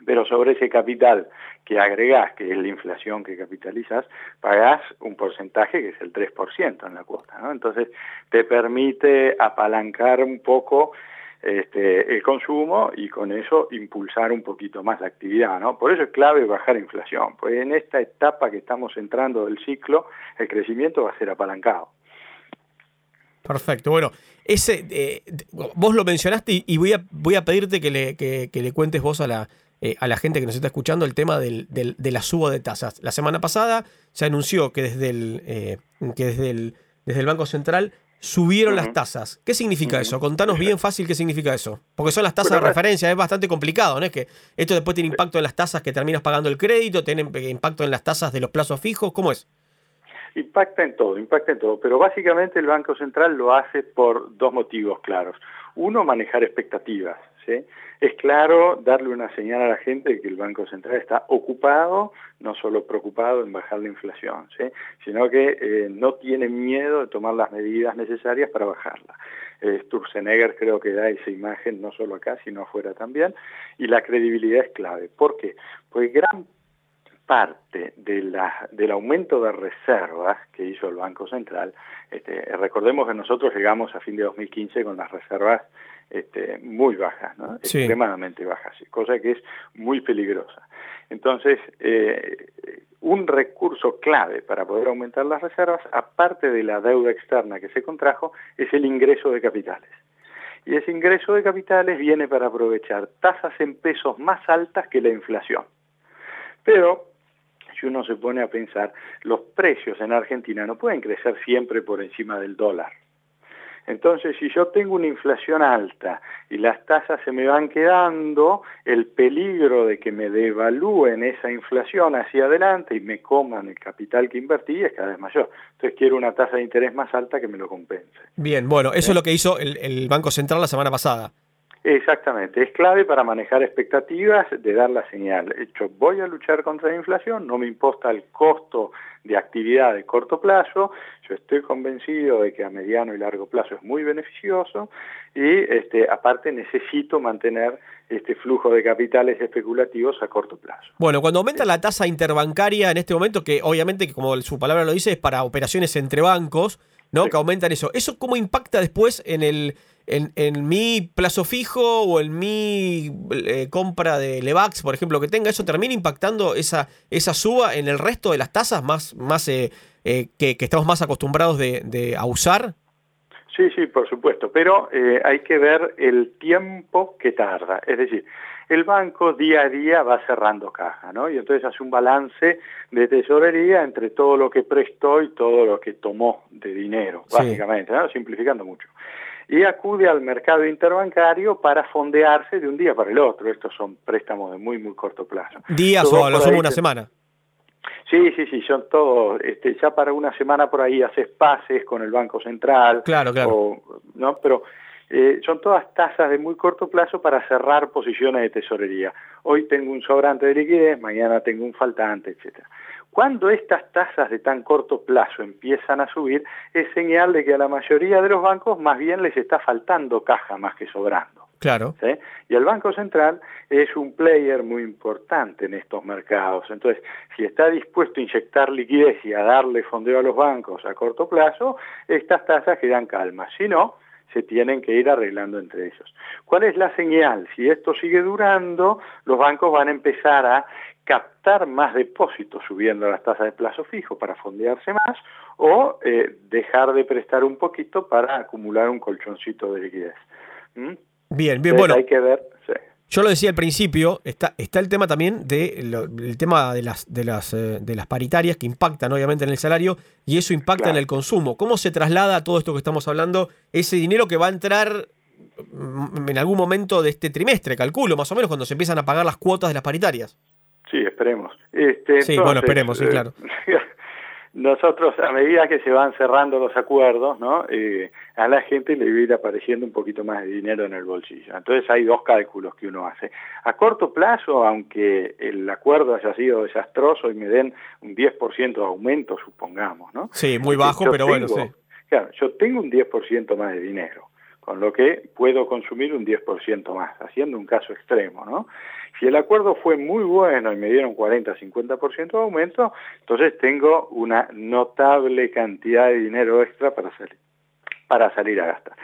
pero sobre ese capital que agregás, que es la inflación que capitalizas, pagás un porcentaje que es el 3% en la cuota. ¿no? Entonces te permite apalancar un poco este, el consumo y con eso impulsar un poquito más la actividad. ¿no? Por eso es clave bajar inflación, pues en esta etapa que estamos entrando del ciclo, el crecimiento va a ser apalancado. Perfecto. Bueno, ese eh, vos lo mencionaste y, voy, a, voy a pedirte que le, que le cuentes vos a la, eh, a la gente que nos está escuchando el tema del, del, de la suba de tasas. La semana pasada se anunció que desde el, eh, que desde el, desde el Banco Central subieron las tasas. ¿Qué significa eso? Contanos bien fácil qué significa eso. Porque son las tasas Bueno, de referencia, es bastante complicado, ¿no? Es que esto después tiene impacto en las tasas que terminas pagando el crédito, tiene impacto en las tasas de los plazos fijos, ¿cómo es? Impacta en todo, impacta en todo, pero básicamente el Banco Central lo hace por dos motivos claros. Uno, manejar expectativas. ¿sí? Es claro darle una señal a la gente de que el Banco Central está ocupado, no solo preocupado en bajar la inflación, sino que eh, no tiene miedo de tomar las medidas necesarias para bajarla. Eh, Sturzenegger creo que da esa imagen no solo acá, sino afuera también, y la credibilidad es clave. ¿Por qué? Porque gran parte de la, del aumento de reservas que hizo el Banco Central, este, recordemos que nosotros llegamos a fin de 2015 con las reservas este, muy bajas, ¿no? Sí. extremadamente bajas, cosa que es muy peligrosa. Entonces, eh, un recurso clave para poder aumentar las reservas, aparte de la deuda externa que se contrajo, es el ingreso de capitales. Y ese ingreso de capitales viene para aprovechar tasas en pesos más altas que la inflación. Pero si uno se pone a pensar, los precios en Argentina no pueden crecer siempre por encima del dólar. Entonces, si yo tengo una inflación alta y las tasas se me van quedando, el peligro de que me devalúen esa inflación hacia adelante y me coman el capital que invertí es cada vez mayor. Entonces, quiero una tasa de interés más alta que me lo compense. Bien, bueno, eso es lo que hizo el, el Banco Central la semana pasada. Exactamente, es clave para manejar expectativas de dar la señal. Hecho, voy a luchar contra la inflación, no me importa el costo de actividad de corto plazo, yo estoy convencido de que a mediano y largo plazo es muy beneficioso y este, aparte necesito mantener este flujo de capitales especulativos a corto plazo. Bueno, cuando aumenta la tasa interbancaria en este momento, que obviamente, como su palabra lo dice, es para operaciones entre bancos, ¿no? Que aumentan eso. ¿Eso cómo impacta después en el en, en mi plazo fijo o en mi eh, compra de Levax, por ejemplo, que tenga eso, termina impactando esa, esa suba en el resto de las tasas más, más eh, eh, que, que estamos más acostumbrados de, de a usar? Sí, sí, por supuesto, pero eh, hay que ver el tiempo que tarda. Es decir, el banco día a día va cerrando caja, ¿no? Y entonces hace un balance de tesorería entre todo lo que prestó y todo lo que tomó de dinero, Sí. básicamente, ¿no? simplificando mucho. Y acude al mercado interbancario para fondearse de un día para el otro. Estos son préstamos de muy, muy corto plazo. Días Todo o a lo sumo una se- semana. Sí, sí, sí, son todos, este, ya para una semana por ahí haces pases con el Banco Central. Claro, claro. o- ¿no? Pero eh, son todas tasas de muy corto plazo para cerrar posiciones de tesorería. Hoy tengo un sobrante de liquidez, mañana tengo un faltante, etcétera. Cuando estas tasas de tan corto plazo empiezan a subir, es señal de que a la mayoría de los bancos más bien les está faltando caja más que sobrando. Claro. Y el Banco Central es un player muy importante en estos mercados. Entonces, si está dispuesto a inyectar liquidez y a darle fondeo a los bancos a corto plazo, estas tasas quedan calmas. Si no, se tienen que ir arreglando entre ellos. ¿Cuál es la señal? Si esto sigue durando, los bancos van a empezar a captar más depósitos subiendo las tasas de plazo fijo para fondearse más o eh, dejar de prestar un poquito para acumular un colchoncito de liquidez. ¿Mm? Bien, bien, bueno. Hay que ver, sí. Yo lo decía al principio, está, está el tema también de lo- el tema de las, de las, eh, de las paritarias que impactan obviamente en el salario y eso impacta en el consumo. ¿Cómo se traslada todo esto que estamos hablando, ese dinero que va a entrar mm, en algún momento de este trimestre, calculo, más o menos, cuando se empiezan a pagar las cuotas de las paritarias? Sí, esperemos. Este, Sí, bueno, esperemos, sí, eh, claro. Nosotros, a medida que se van cerrando los acuerdos, ¿no? Eh, a la gente le va a ir apareciendo un poquito más de dinero en el bolsillo. Entonces hay dos cálculos que uno hace. A corto plazo, aunque el acuerdo haya sido desastroso y me den un 10% de aumento, supongamos, ¿no? Sí, muy bajo, Yo pero bueno, sí. Claro, yo tengo un 10% más de dinero, con lo que puedo consumir un 10% más, haciendo un caso extremo, ¿no? Si el acuerdo fue muy bueno y me dieron 40-50% de aumento, entonces tengo una notable cantidad de dinero extra para salir, para salir a gastar.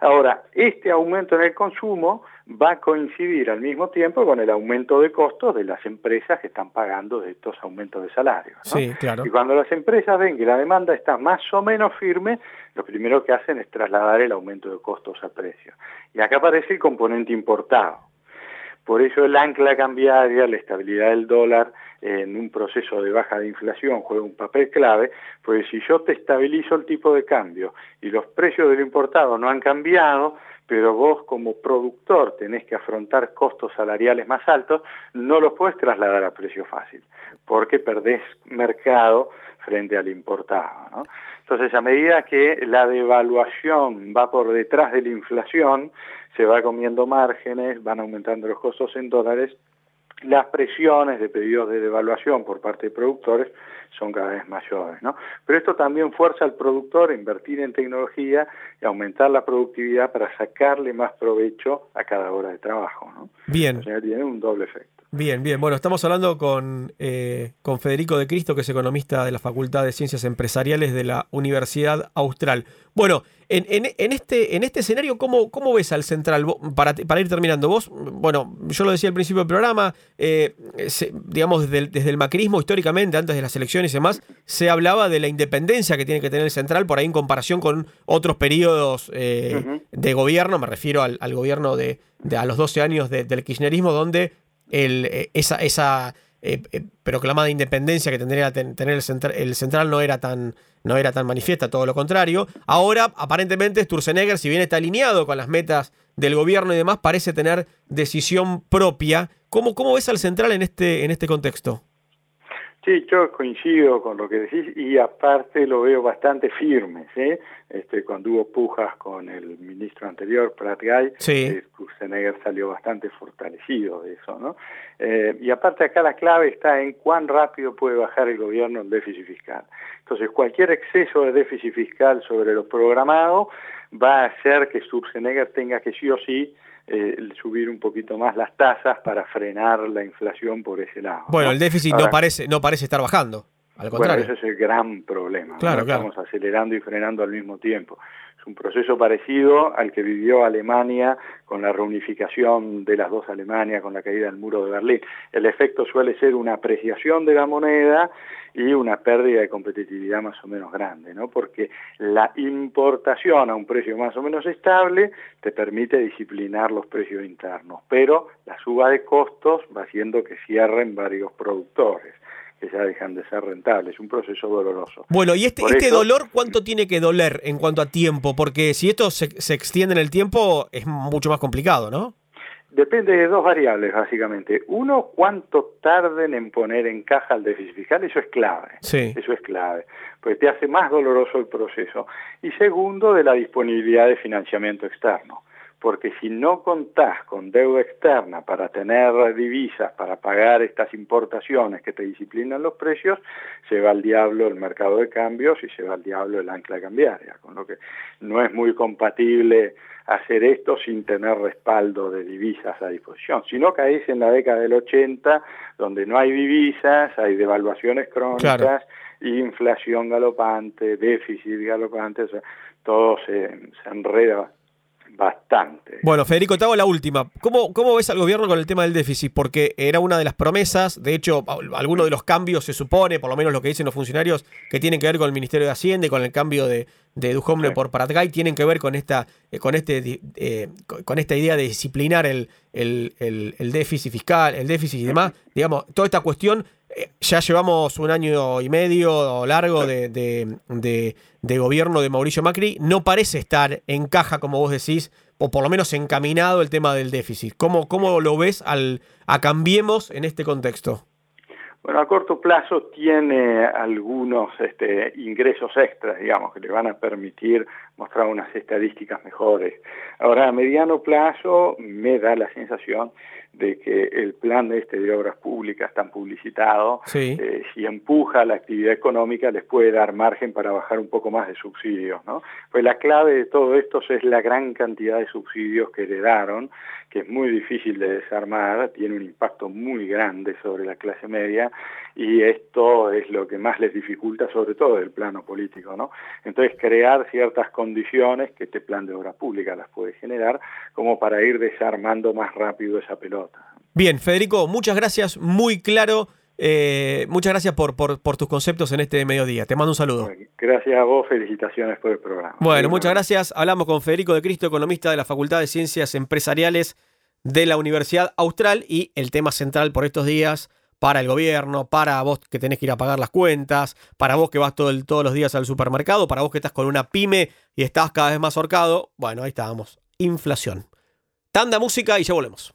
Ahora, este aumento en el consumo va a coincidir al mismo tiempo con el aumento de costos de las empresas que están pagando de estos aumentos de salarios. ¿no? Sí, claro. Y cuando las empresas ven que la demanda está más o menos firme, lo primero que hacen es trasladar el aumento de costos a precio. Y acá aparece el componente importado. Por eso el ancla cambiaria, la estabilidad del dólar en un proceso de baja de inflación juega un papel clave, porque si yo te estabilizo el tipo de cambio y los precios de lo importado no han cambiado, pero vos como productor tenés que afrontar costos salariales más altos, no los puedes trasladar a precio fácil, porque perdés mercado frente al importado. ¿no? Entonces, a medida que la devaluación va por detrás de la inflación, se va comiendo márgenes, van aumentando los costos en dólares, las presiones de pedidos de devaluación por parte de productores son cada vez mayores, ¿no? Pero esto también fuerza al productor a invertir en tecnología y aumentar la productividad para sacarle más provecho a cada hora de trabajo, ¿no? Bien. O sea, tiene un doble efecto. Bien, bien. Bueno, estamos hablando con, eh, con Federico de Cristo, que es economista de la Facultad de Ciencias Empresariales de la Universidad Austral. Bueno, en, en- en este, en este escenario, ¿cómo, cómo ves al central? Para, para ir terminando, vos, bueno, yo lo decía al principio del programa, eh, se- digamos, desde el, desde el macrismo históricamente, antes de las elecciones y demás, se hablaba de la independencia que tiene que tener el central, por ahí en comparación con otros periodos eh, de gobierno, me refiero al, al gobierno de, de a los 12 años de- del kirchnerismo, donde eh, esa, esa eh, eh, independencia que tendría ten- tener el, centra- el central no era tan no era tan manifiesta, todo lo contrario. Ahora, aparentemente, Sturzenegger, si bien está alineado con las metas del gobierno y demás, parece tener decisión propia. ¿Cómo, cómo ves al central en este, en este contexto? Sí, yo coincido con lo que decís y aparte lo veo bastante firme, ¿sí? Este, cuando hubo pujas con el ministro anterior, Prat Gay, Sí. eh, salió bastante fortalecido de eso, ¿no? Eh, y aparte acá la clave está en cuán rápido puede bajar el gobierno el déficit fiscal. Entonces, cualquier exceso de déficit fiscal sobre lo programado va a hacer que Schwarzenegger tenga que sí o sí eh, subir un poquito más las tasas para frenar la inflación por ese lado. Bueno, ¿no? el déficit no parece, no parece estar bajando. Al bueno, contrario. ese es el gran problema. ¿no? Claro, claro. Estamos acelerando y frenando al mismo tiempo. Es un proceso parecido al que vivió Alemania con la reunificación de las dos Alemanias, con la caída del muro de Berlín. El efecto suele ser una apreciación de la moneda y una pérdida de competitividad más o menos grande, ¿no? Porque la importación a un precio más o menos estable te permite disciplinar los precios internos, pero la suba de costos va haciendo que cierren varios productores que ya dejan de ser rentables. Es un proceso doloroso. Bueno, y este, Por este dolor, ¿cuánto tiene que doler en cuanto a tiempo? Porque si esto se, se extiende en el tiempo, es mucho más complicado, ¿no? Depende de dos variables, básicamente. Uno, cuánto tarden en poner en caja el déficit fiscal, eso es clave. Sí. Eso es clave, porque te hace más doloroso el proceso. Y segundo, de la disponibilidad de financiamiento externo. Porque si no contás con deuda externa para tener divisas, para pagar estas importaciones que te disciplinan los precios, se va al diablo el mercado de cambios y se va al diablo el ancla cambiaria. Con lo que no es muy compatible hacer esto sin tener respaldo de divisas a disposición. Si no caes en la década del 80, donde no hay divisas, hay devaluaciones crónicas, Claro. inflación galopante, déficit galopante, o sea, todo se, se enreda bastante. Bueno, Federico, te hago la última. ¿Cómo, ¿Cómo ves al gobierno con el tema del déficit? Porque era una de las promesas, de hecho, al- algunos de los cambios se supone, por lo menos lo que dicen los funcionarios, que tienen que ver con el Ministerio de Hacienda y con el cambio de, de Duhovne por Paratgay, tienen que ver con esta, eh, con este, eh, con esta idea de disciplinar el, el- el- el déficit fiscal, el déficit y demás. Digamos, toda esta cuestión, ya llevamos un año y medio largo de gobierno de Mauricio Macri, no parece estar en caja, como vos decís, o por lo menos encaminado el tema del déficit. ¿Cómo, cómo lo ves al, a Cambiemos en este contexto? Bueno, a corto plazo tiene algunos este, ingresos extras, digamos, que le van a permitir mostrar unas estadísticas mejores. Ahora, a mediano plazo me da la sensación de que el plan de este de obras públicas tan publicitado, Sí. eh, si empuja la actividad económica, les puede dar margen para bajar un poco más de subsidios, ¿no? Pues la clave de todo esto es la gran cantidad de subsidios que heredaron, que es muy difícil de desarmar, tiene un impacto muy grande sobre la clase media y esto es lo que más les dificulta, sobre todo el plano político, ¿no? Entonces, crear ciertas condiciones que este plan de obras públicas las puede generar como para ir desarmando más rápido esa pelota. Bien, Federico, muchas gracias, muy claro. eh, muchas gracias por, por, por tus conceptos en este mediodía. Te mando un saludo. Gracias a vos, felicitaciones por el programa. Bueno, muchas gracias. Hablamos con Federico de Cristo, economista de la Facultad de Ciencias Empresariales de la Universidad Austral y el tema central por estos días para el gobierno, para vos que tenés que ir a pagar las cuentas, para vos que vas todo el- todos los días al supermercado, para vos que estás con una pyme y estás cada vez más ahorcado. Bueno, ahí estábamos. Inflación. Tanda música y ya volvemos.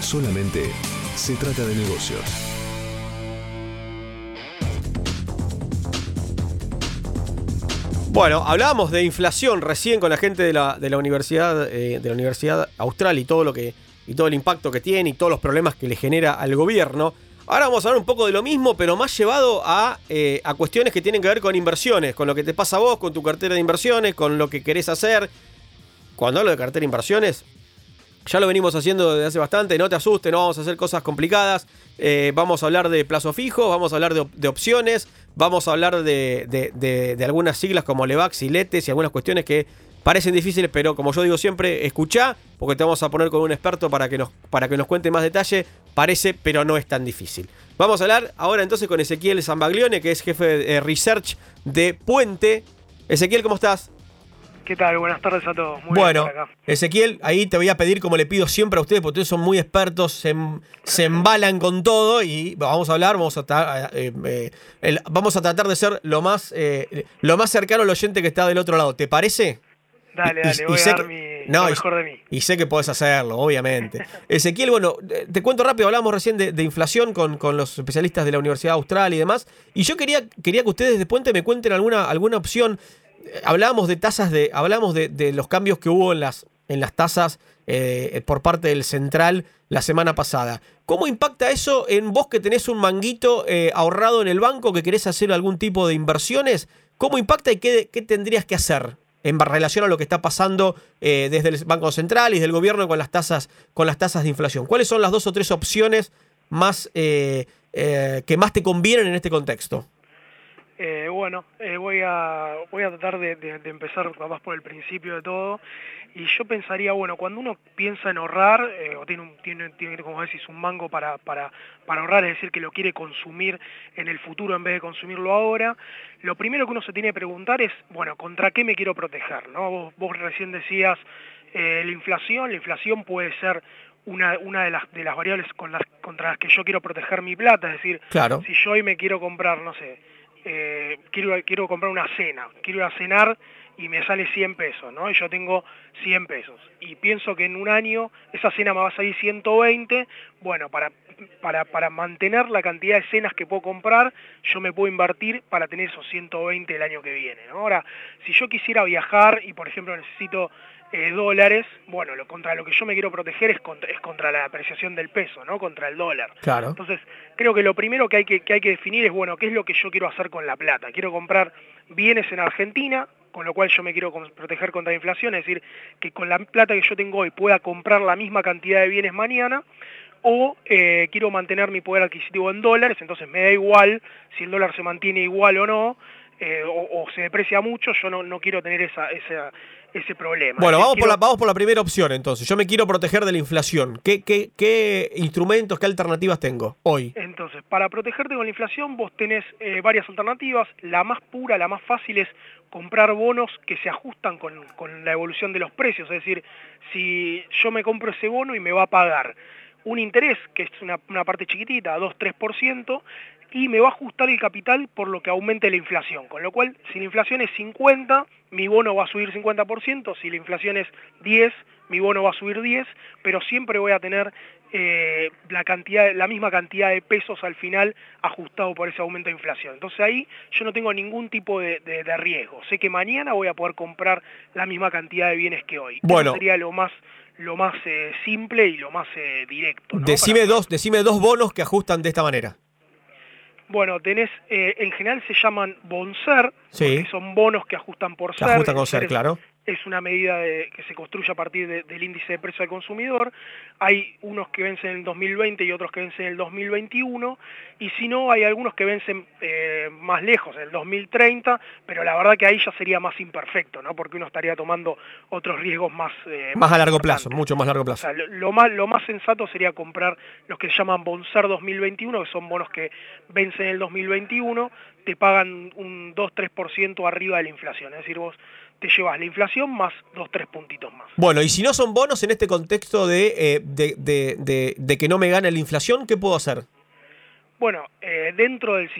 Solamente se trata de negocios. Bueno, hablábamos de inflación recién con la gente de la, de la universidad eh, de la Universidad Austral y todo lo que y todo el impacto que tiene y todos los problemas que le genera al gobierno. Ahora vamos a hablar un poco de lo mismo, pero más llevado a, eh, a cuestiones que tienen que ver con inversiones, con lo que te pasa a vos, con tu cartera de inversiones, con lo que querés hacer. Cuando hablo de cartera de inversiones, ya lo venimos haciendo desde hace bastante, no te asustes, no vamos a hacer cosas complicadas. Eh, vamos a hablar de plazo fijo, vamos a hablar de, op- de opciones, vamos a hablar de, algunas siglas como Levax y Letes y algunas cuestiones que parecen difíciles, pero como yo digo siempre, escuchá, porque te vamos a poner con un experto para que nos, para que nos cuente más detalle. Parece, pero no es tan difícil. Vamos a hablar ahora entonces con Ezequiel Zambaglione, que es jefe de eh, research de Puente. Ezequiel, ¿cómo estás? ¿Qué tal? Buenas tardes a todos. Muy Bueno, acá. Ezequiel, ahí te voy a pedir, como le pido siempre a ustedes, porque ustedes son muy expertos, se, em- se embalan con todo y vamos a hablar, vamos a, eh, eh, el- vamos a tratar de ser lo más, eh, lo más cercano al oyente que está del otro lado. ¿Te parece? Dale, Y- dale, y voy a sé dar que- mi, no, lo y- mejor de mí. Y sé que podés hacerlo, obviamente. Ezequiel, bueno, eh, te cuento rápido, hablamos recién de, de inflación con, con los especialistas de la Universidad Austral y demás. Y yo quería, quería que ustedes de Puente me cuenten alguna, alguna opción. Hablábamos de tasas de. Hablamos de, los cambios que hubo en las, en las tasas eh, por parte del central la semana pasada. ¿Cómo impacta eso en vos que tenés un manguito eh, ahorrado en el banco, que querés hacer algún tipo de inversiones? ¿Cómo impacta y qué, qué tendrías que hacer? en relación a lo que está pasando eh, desde el Banco Central y del gobierno con las tasas, con las tasas de inflación. ¿Cuáles son las dos o tres opciones más que más te convienen en este contexto? Eh, bueno, eh, voy a voy a tratar de, de- de empezar capaz por el principio de todo. Y yo pensaría, bueno, cuando uno piensa en ahorrar, eh, o tiene, un, tiene, tiene, como decís, un mango para, para, para ahorrar, es decir, que lo quiere consumir en el futuro en vez de consumirlo ahora, lo primero que uno se tiene que preguntar es, bueno, ¿contra qué me quiero proteger? ¿no? Vos, vos recién decías eh, la inflación, la inflación puede ser una, una de, las, de las variables con las, contra las que yo quiero proteger mi plata, es decir, Claro. si yo hoy me quiero comprar, no sé, eh, quiero, quiero comprar una cena, quiero ir a cenar y me sale 100 pesos, ¿no? Y yo tengo 100 pesos. Y pienso que en un año esa cena me va a salir 120, bueno, para, para, para mantener la cantidad de cenas que puedo comprar, yo me puedo invertir para tener esos 120 el año que viene. Ahora, si yo quisiera viajar y, por ejemplo, necesito eh, dólares, bueno, lo, contra lo que yo me quiero proteger es contra, es contra la apreciación del peso, ¿no? Contra el dólar. Claro. Entonces, creo que lo primero que hay que, que hay que definir es, bueno, ¿qué es lo que yo quiero hacer con la plata? Quiero comprar bienes en Argentina, con lo cual yo me quiero proteger contra la inflación, es decir, que con la plata que yo tengo hoy pueda comprar la misma cantidad de bienes mañana, o eh, quiero mantener mi poder adquisitivo en dólares, entonces me da igual si el dólar se mantiene igual o no, eh, o, o se deprecia mucho, yo no, no quiero tener esa, esa, ese problema. Bueno, decir, vamos por, la, vamos por la primera opción entonces. Yo me quiero proteger de la inflación. ¿Qué, qué, qué instrumentos, qué alternativas tengo hoy? Entonces, para protegerte con la inflación vos tenés eh, varias alternativas. La más pura, la más fácil es comprar bonos que se ajustan con, con la evolución de los precios. Es decir, si yo me compro ese bono y me va a pagar un interés, que es una, una parte chiquitita, 2-3%, y me va a ajustar el capital por lo que aumente la inflación. Con lo cual, si la inflación es 50, mi bono va a subir 50%, si la inflación es 10, mi bono va a subir 10, pero siempre voy a tener eh, la, cantidad, la misma cantidad de pesos al final ajustado por ese aumento de inflación. Entonces ahí yo no tengo ningún tipo de, de- de riesgo. Sé que mañana voy a poder comprar la misma cantidad de bienes que hoy. Bueno. Eso sería lo más, lo más eh, simple y lo más eh, directo. ¿no? Decime, dos, decime dos bonos que ajustan de esta manera. Bueno, tenés, eh, en general se llaman bonser, Sí. son bonos que ajustan por Que ser. ajustan con ser, claro. Es una medida de- que se construye a partir de- del índice de precio al consumidor. Hay unos que vencen en el 2020 y otros que vencen en el 2021. Y si no, hay algunos que vencen eh, más lejos, en el 2030, pero la verdad que ahí ya sería más imperfecto, ¿no? Porque uno estaría tomando otros riesgos más... eh, Más a largo plazo, mucho más largo o plazo. sea, lo, lo más, lo más sensato sería comprar los que se llaman Bonser 2021, que son bonos que vencen en el 2021, te pagan un 2-3% arriba de la inflación. Es decir, vos te llevas la inflación más 2-3 puntitos más. Bueno, y si no son bonos en este contexto de, eh, de, de- de- de que no me gane la inflación, ¿qué puedo hacer? Bueno, eh, dentro del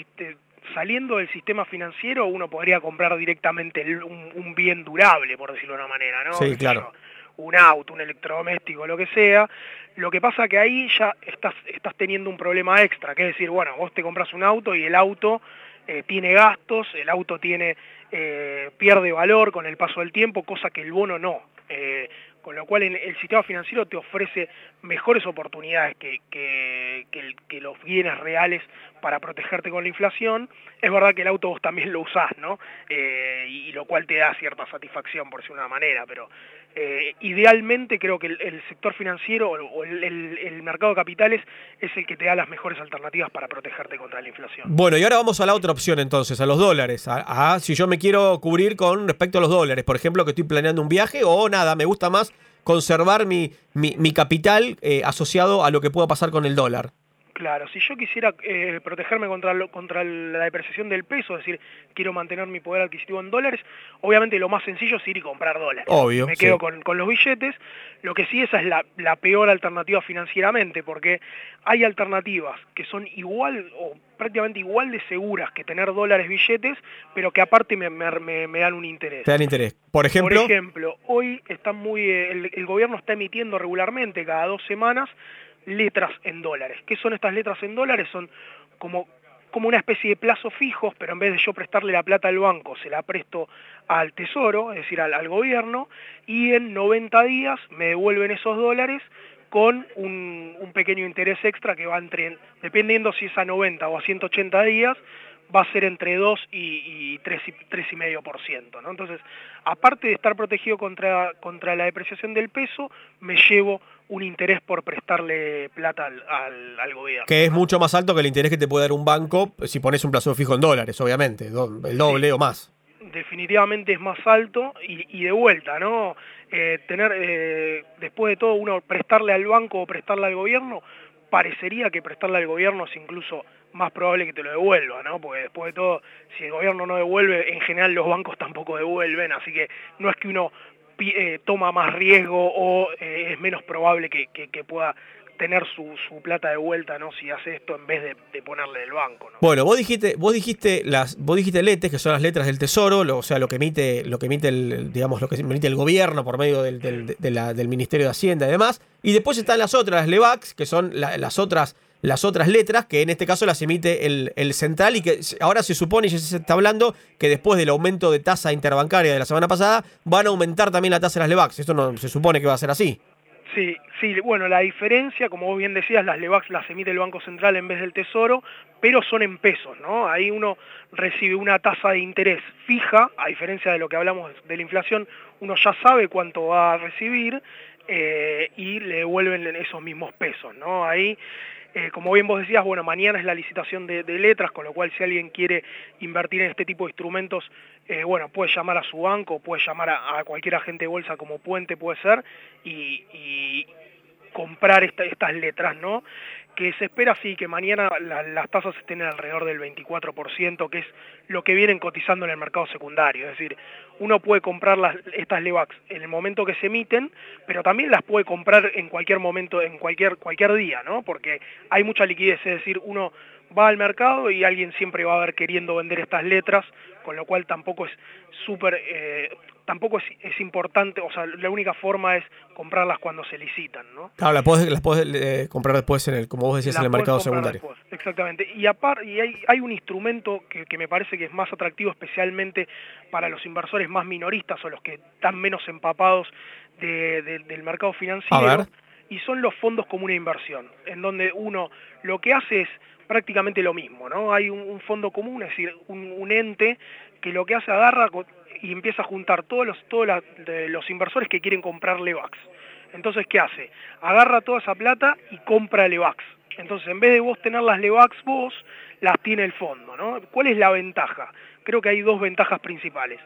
saliendo del sistema financiero, uno podría comprar directamente un, un bien durable, por decirlo de una manera, ¿no? Sí, claro. un auto, un electrodoméstico, lo que sea. Lo que pasa que ahí ya estás, estás teniendo un problema extra, que es decir, bueno, vos te compras un auto y el auto eh, tiene gastos, el auto tiene eh, pierde valor con el paso del tiempo, cosa que el bono no. Eh, con lo cual el sistema financiero te ofrece mejores oportunidades que, que- que que los bienes reales para protegerte con la inflación. Es verdad que el auto vos también lo usás, ¿no? Eh, y, y lo cual te da cierta satisfacción, por decirlo de una manera, pero eh, idealmente creo que el, sector financiero o, el, mercado de capitales es el que te da las mejores alternativas para protegerte contra la inflación. Bueno, y ahora vamos a la otra opción entonces, a los dólares. A si yo me quiero cubrir con respecto a los dólares, por ejemplo, que estoy planeando un viaje o nada, me gusta más conservar mi, mi, mi capital eh, asociado a lo que pueda pasar con el dólar. Claro, si yo quisiera eh, protegerme contra, lo- contra la depreciación del peso, es decir, quiero mantener mi poder adquisitivo en dólares, obviamente lo más sencillo es ir y comprar dólares. Obvio, Me sí. quedo con, con los billetes, lo que sí esa es la, la peor alternativa financieramente, porque hay alternativas que son igual o prácticamente igual de seguras que tener dólares billetes, pero que aparte me, me- me- me dan un interés. Te dan interés. Por ejemplo, Por ejemplo, hoy están muy, eh, el, el gobierno está emitiendo regularmente cada dos semanas letras en dólares. ¿Qué son estas letras en dólares? Son como, como una especie de plazos fijos, pero en vez de yo prestarle la plata al banco, se la presto al tesoro, es decir, al, al gobierno, y en 90 días me devuelven esos dólares con un, un pequeño interés extra que va entre, dependiendo si es a 90 o a 180 días, va a ser entre 2 y, y 3 y 3,5%. ¿no? Entonces, aparte de estar protegido contra, contra la depreciación del peso, me llevo un interés por prestarle plata al, al- al gobierno. que es mucho más alto que el interés que te puede dar un banco si pones un plazo fijo en dólares, obviamente, el doble o más. definitivamente es más alto y, y de vuelta, ¿no? Eh, tener, eh, después de todo, uno prestarle al banco o prestarle al gobierno, parecería que prestarle al gobierno es incluso más probable que te lo devuelva, ¿no? Porque después de todo, si el gobierno no devuelve, en general los bancos tampoco devuelven, así que no es que uno eh, toma más riesgo o eh, es menos probable que, pueda tener su, su plata de vuelta, ¿no? Si hace esto en vez de, ponerle del banco, ¿no? Bueno, vos dijiste, vos dijiste las, vos dijiste letes, que son las letras del tesoro, o sea, lo que emite, lo que emite el, digamos, lo que emite el gobierno por medio del, del- del Ministerio de Hacienda y demás. Y después están las otras, las LEVAX, que son la- las otras, las otras letras, que en este caso las emite el, el central, y que ahora se supone y ya se está hablando que después del aumento de tasa interbancaria de la semana pasada, van a aumentar también la tasa de las LEVAX. Esto no se supone que va a ser así. Sí, sí, bueno, la diferencia, como vos bien decías, las LEVAX las emite el Banco Central en vez del Tesoro, pero son en pesos, ¿no? Ahí uno recibe una tasa de interés fija, a diferencia de lo que hablamos de la inflación, uno ya sabe cuánto va a recibir eh, y le devuelven esos mismos pesos, ¿no? Ahí, eh, como bien vos decías, bueno, mañana es la licitación de, letras, con lo cual si alguien quiere invertir en este tipo de instrumentos, eh, bueno, puede llamar a su banco, puede llamar a, cualquier agente de bolsa como puente puede ser, y, comprar esta- estas letras, ¿no? Que se espera sí que mañana la- las tasas estén alrededor del 24%, que es lo que vienen cotizando en el mercado secundario. Es decir, uno puede comprar las, estas LEVAX en el momento que se emiten, pero también las puede comprar en cualquier momento, en cualquier, cualquier día, ¿no? Porque hay mucha liquidez, es decir, uno va al mercado y alguien siempre va a ver queriendo vender estas letras, con lo cual tampoco es súper, eh, tampoco es, es importante, o sea, la única forma es comprarlas cuando se licitan, ¿no? Claro, las podés, las podés, eh, comprar después, en el, como vos decías, Las en el podés mercado secundario. después, exactamente. Y aparte, y hay, hay un instrumento que, que me parece que es más atractivo especialmente para los inversores más minoristas o los que están menos empapados de- de- del mercado financiero. A ver. Y son los fondos comunes de inversión, en donde uno lo que hace es prácticamente lo mismo, ¿no? Hay un, un fondo común, es decir, un, un ente que lo que hace agarra y empieza a juntar todos los, todos la- de los inversores que quieren comprar Levax. Entonces, ¿qué hace? Agarra toda esa plata y compra Levax. Entonces, en vez de vos tener las Levax vos, las tiene el fondo, ¿no? ¿Cuál es la ventaja? Creo que hay dos ventajas principales.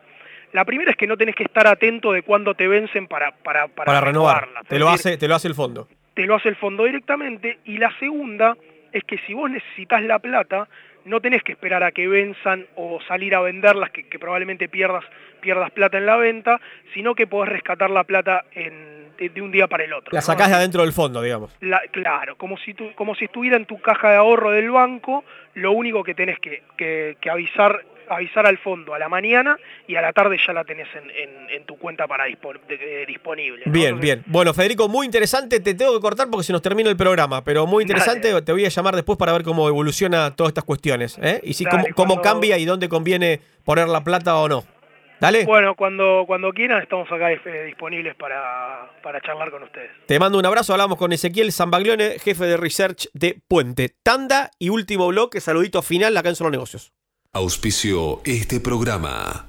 La primera es que no tenés que estar atento de cuándo te vencen para, para, para, Para renovar. Te lo, hace, te lo hace el fondo. te lo hace el fondo directamente. Y la segunda es que si vos necesitas la plata, no tenés que esperar a que venzan o salir a venderlas, que, que probablemente pierdas, pierdas plata en la venta, sino que podés rescatar la plata en- de, de un día para el otro. La ¿no? sacás de adentro del fondo, digamos. La- claro, como si, tu- como si estuviera en tu caja de ahorro del banco, lo único que tenés que, que- que avisar avisar al fondo a la mañana y a la tarde ya la tenés en, en- en tu cuenta para dispo- eh, disponible. ¿no? Bien, Entonces, bien. Bueno, Federico, muy interesante. Te tengo que cortar porque se nos termina el programa, pero muy interesante. Te voy a llamar después para ver cómo evoluciona todas estas cuestiones. ¿eh? Y si Dale, cómo, cambia y dónde conviene poner la plata o no. Dale. Bueno, cuando, cuando quieran estamos acá eh, disponibles para, para charlar con ustedes. Te mando un abrazo. Hablamos con Ezequiel Zambaglione, jefe de research de Puente. Tanda y último bloque. Saludito final acá en Solo Negocios. Auspició este programa.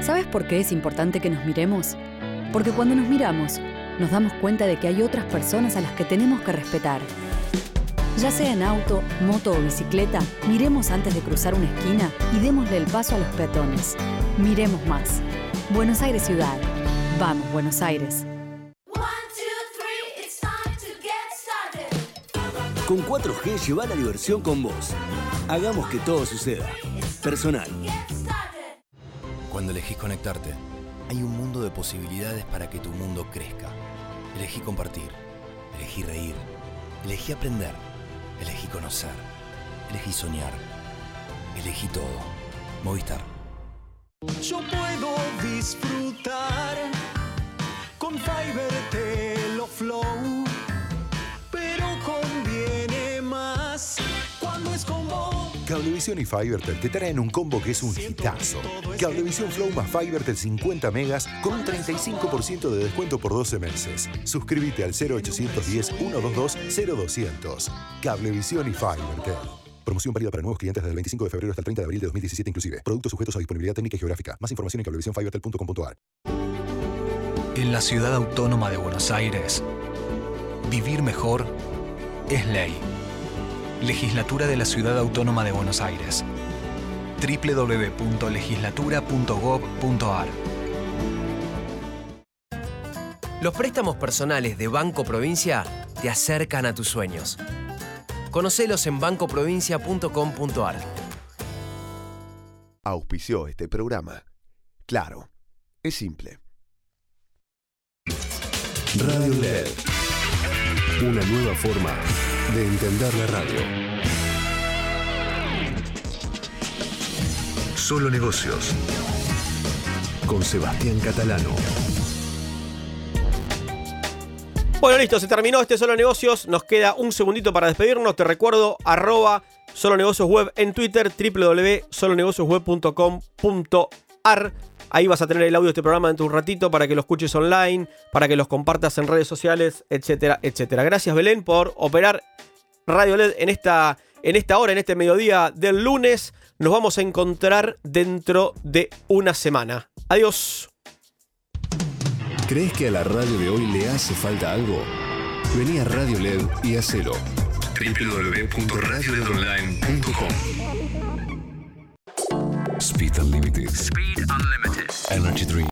¿Sabes por qué es importante que nos miremos? Porque cuando nos miramos, nos damos cuenta de que hay otras personas a las que tenemos que respetar. Ya sea en auto, moto o bicicleta, miremos antes de cruzar una esquina y démosle el paso a los peatones. Miremos más. Buenos Aires Ciudad. Vamos, Buenos Aires. Con 4G lleva la diversión con vos. Hagamos que todo suceda. Personal. Cuando elegís conectarte, hay un mundo de posibilidades para que tu mundo crezca. Elegí compartir, elegí reír, elegí aprender, elegí conocer, elegí soñar, elegí todo. Movistar. Yo puedo disfrutar Cablevisión y Fivertel te traen un combo que es un hitazo. Cablevisión Flow más Fivertel 50 megas con un 35% de descuento por 12 meses. Suscríbete al 0810 122 0200. Cablevisión y Fivertel. Promoción válida para nuevos clientes desde el 25 de febrero hasta el 30 de abril de 2017 inclusive. Productos sujetos a disponibilidad técnica y geográfica. Más información en cablevisionfivertel.com.ar. En la ciudad autónoma de Buenos Aires, vivir mejor es ley. Legislatura de la Ciudad Autónoma de Buenos Aires. www.legislatura.gov.ar Los préstamos personales de Banco Provincia te acercan a tus sueños. Conocelos en bancoprovincia.com.ar. Auspició este programa. Claro, es simple. Radio LED. Una nueva forma de entender la radio. Solo negocios. Con Sebastián Catalano. Bueno, listo, se terminó este Solo Negocios. Nos queda un segundito para despedirnos. Te recuerdo, arroba Solo Web en Twitter, www.solonegociosweb.com.ar. Ahí vas a tener el audio de este programa dentro de un ratito para que lo escuches online, para que los compartas en redes sociales, etcétera, etcétera. Gracias, Belén, por operar Radio LED en esta, en esta hora, en este mediodía del lunes. Nos vamos a encontrar dentro de una semana. Adiós. ¿Crees que a la radio de hoy le hace falta algo? Vení a Radio LED y hacelo. www.radioledonline.com Speed Unlimited. Speed Unlimited. Energy Drink.